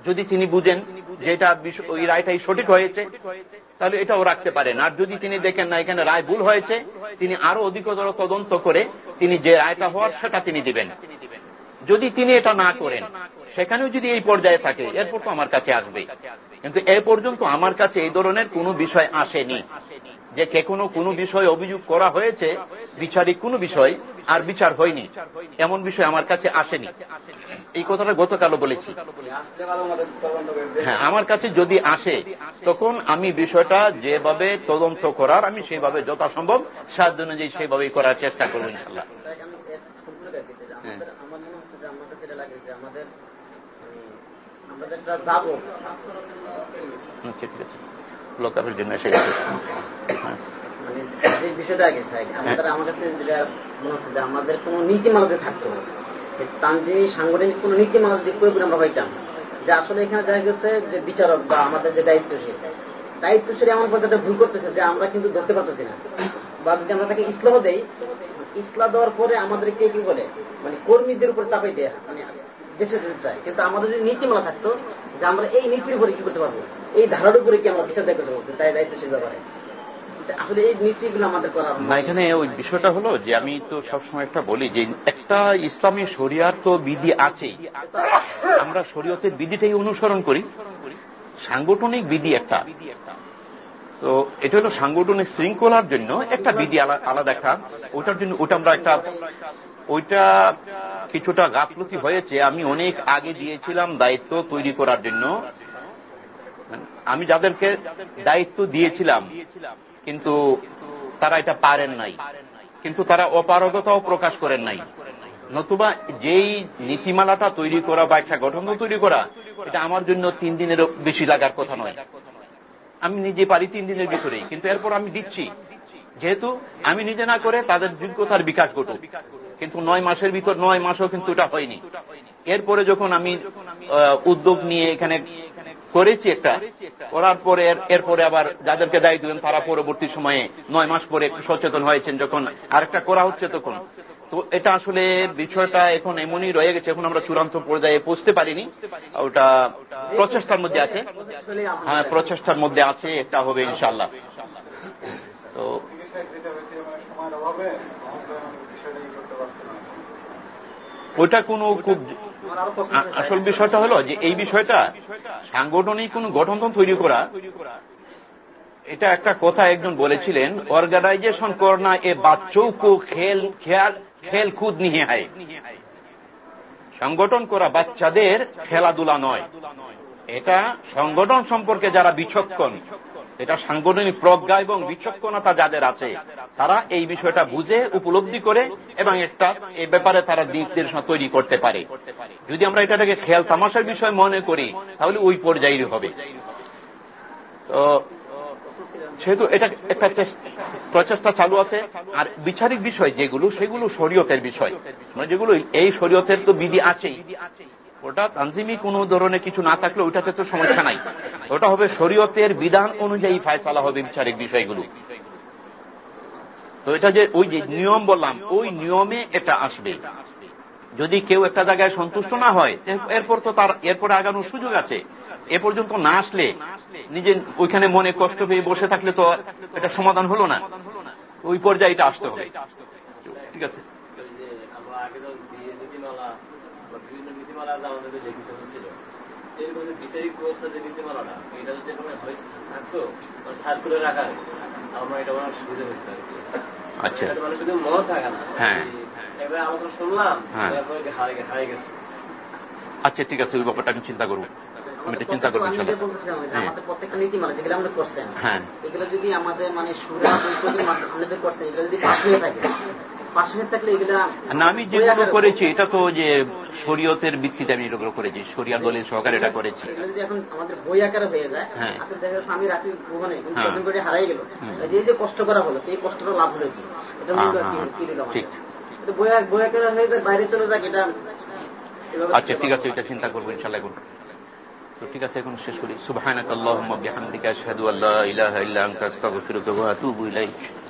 যদি তিনি বুঝেন যে এটা ওই রায়টাই সঠিক হয়েছে, তাহলে এটাও রাখতে পারেন। আর যদি তিনি দেখেন না, এখানে রায় ভুল হয়েছে, তিনি আরও অধিকতর তদন্ত করে তিনি যে রায়টা হওয়ার সেটা তিনি দিবেন। যদি তিনি এটা না করেন, সেখানেও যদি এই পর্যায়ে থাকে, এরপর তো আমার কাছে আসবে কিন্তু এ পর্যন্ত আমার কাছে এই ধরনের কোনো বিষয় আসেনি। যে কে কোনো কোনো বিষয় অভিযোগ করা হয়েছে, বিচারিক কোনো বিষয় আর বিচার হয়নি। এমন বিষয় আমার কাছে আসেনি। এই কথাটা গতকালও বলেছি। হ্যাঁ আমার কাছে যদি আসে, তখন আমি বিষয়টা যেভাবে তদন্ত করার, আমি সেভাবে যথাসম্ভব সাহায্য অনুযায়ী সেভাবেই করার চেষ্টা করব ইনশাল্লাহ যাব ঠিক আছে। লোকারের জন্য এসে গেছে। মনে আমাদের সাংগঠনিক নীতিমালা যদি প্রয়োগ আমরা যে আসলে এখানে গেছে যে বিচারক বা আমাদের যে দায়িত্বশীল দায়িত্বশীল এমন পর্যায়ে ভুল করতেছে যে আমরা কিন্তু ধরতে পারতেছি না। বা যদি আমরা তাকে ইসলাম দেই ইসলাম দেওয়ার পরে আমাদেরকে কি বলে? মানে কর্মীদের উপর চাপাই দেয়া। মানে দেশে দিতে চায় কিন্তু আমাদের যদি নীতিমালা থাকতো যে আমরা এই নীতির উপরে কি করতে পারব? এই ধারার উপরে কি আমরা বিচার করতে পারব? তাই দায়িত্বশীল ব্যাপারে। এখানে ওই বিষয়টা হলো যে আমি তো সবসময় একটা বলি যে একটা ইসলামী শরিয়ার তো বিধি আছেই। আমরা শরীয়তের বিধিটাই অনুসরণ করি। সাংগঠনিক বিধি একটা। তো এটা হলো সাংগঠনিক শৃঙ্খলার জন্য একটা বিধি আলাদা একটা। ওটার জন্য ওটা আমরা একটা ওইটা কিছুটা গাফলতি হয়েছে। আমি অনেক আগে দিয়েছিলাম দায়িত্ব তৈরি করার জন্য। আমি যাদেরকে দায়িত্ব দিয়েছিলাম, কিন্তু তারা এটা পারেন নাই। কিন্তু তারা অপারগতাও প্রকাশ করেন নাই। নতুবা যেই নীতিমালাটা তৈরি করা বা একটা গঠন তৈরি করা, এটা আমার জন্য তিন দিনের বেশি লাগার কথা নয়। আমি নিজে পারি তিন দিনের ভিতরেই, কিন্তু এরপর আমি দিচ্ছি। যেহেতু আমি নিজে না করে তাদের যোগ্যতার বিকাশ ঘটুক। কিন্তু নয় মাসের ভিতর, নয় মাসও কিন্তু এটা হয়নি। এরপরে যখন আমি উদ্যোগ নিয়ে এখানে করেছি একটা, করার পরে এরপরে আবার যাদেরকে দায়ী দিলেন, তারা পরবর্তী সময়ে নয় মাস পরে সচেতন হয়েছেন যখন আরেকটা করা হচ্ছে তখন। তো এটা আসলে বিষয়টা এখন এমনই রয়ে গেছে, এখন আমরা চূড়ান্ত পর্যায়ে পৌঁছতে পারিনি। ওটা প্রচেষ্টার মধ্যে আছে। হ্যাঁ প্রচেষ্টার মধ্যে আছে, এটা হবে ইনশাল্লাহ তো ওইটা কোনো খুব আসল বিষয়টা হলো যে এই বিষয়টা সাংগঠনিক কোন গঠন তৈরি করা। এটা একটা কথা একজন বলেছিলেন অর্গানাইজেশন করনা এ বাচ্চৌ কো খেল, খেয়াল, খেল খুদ নিয়ে হয়। সংগঠন করা বাচ্চাদের খেলাধুলা নয়। এটা সংগঠন সম্পর্কে যারা বিচক্ষণ এটা সাংগঠনিক প্রজ্ঞা এবং বিচক্ষণতা যাদের আছে, তারা এই বিষয়টা বুঝে, উপলব্ধি করে এবং একটা এই ব্যাপারে তারা দিক নির্দেশনা তৈরি করতে পারে। যদি আমরা এটাকে খেয়াল তামাশার বিষয় মনে করি, তাহলে ওই পর্যায়ের হবে। তো সেহেতু এটা একটা প্রচেষ্টা চালু আছে। আর বিচারিক বিষয় যেগুলো, সেগুলো শরীয়তের বিষয়। মানে যেগুলো এই শরীয়তের তো বিধি আছেই। ওটা তানজিমি কোন ধরনের কিছু না থাকলে ওইটাতে তো সমস্যা নাই। ওটা হবে শরীয়তের বিধান অনুযায়ী ফায়সালা হবে বিচারিক বিষয়গুলো। তো এটা যে ওই যে নিয়ম বললাম, ওই নিয়মে এটা আসবে। যদি কেউ একটা জায়গায় সন্তুষ্ট না হয় এরপর তো তার এরপরে আগানোর সুযোগ আছে। এ পর্যন্ত না আসলে নিজে ওইখানে মনে কষ্ট পেয়ে বসে থাকলে তো এটা সমাধান হলো না। ওই পর্যায়ে এটা আসতে হবে। ঠিক আছে? বিচারিক ব্যবস্থা যে নীতিমালাটা এটা যদি থাকতো সার্কুলার আকারে আমরা এটা অনেক সুবিধা হইতে আর কি। আচ্ছা। মানে শুধু মনে থাকে না। হ্যাঁ। এবার আলোচনা শুনলাম হ্যাঁ। তারপরে হারিয়ে গেছে? আচ্ছা ঠিক আছে ওই ব্যাপারটা আমি চিন্তা করব। আমি চিন্তা করব যে যে হ্যাঁ। আমাদের প্রত্যেকটা নীতিমালা যেগুলো আমরা করছেন হ্যাঁ। এগুলো যদি আমাদের মানে সুরা আমরা যে করছেন এগুলো যদি পাশ হয়ে থাকে পাশ হয়ে থাকলে এগুলা না আমি যেগুলো করেছি এটা তো যে শরীয়তের ভিত্তিতে আমি এগুলো করেছি শরিয়া দলের সহকারে এটা করেছি। এখন আমাদের বই আকারে হয়ে যায়। আসলে দেখা যাচ্ছে আমি রাত্রি ঘুমানে কিন্তু। প্রথম করে হারাই গেল। যে যে কষ্ট করা হলো এই কষ্টটা লাভ হলো কি? এটা মূল্য কি- কি দিল ঠিক। বই বই আকারে হয়ে যায় বাইরে চলে যাক এটা আচ্ছা ঠিক আছে এটা চিন্তা করব ইনশাল্লাহ এখন। তো ঠিক আছে এখন শেষ করি। সুবহানাকাল্লাহুম্মা বিহামদিকা আশহাদু আল্লা ইলাহা ইল্লা আনতা আস্তাগফিরুকা ওয়া আতুবু ইলাইক।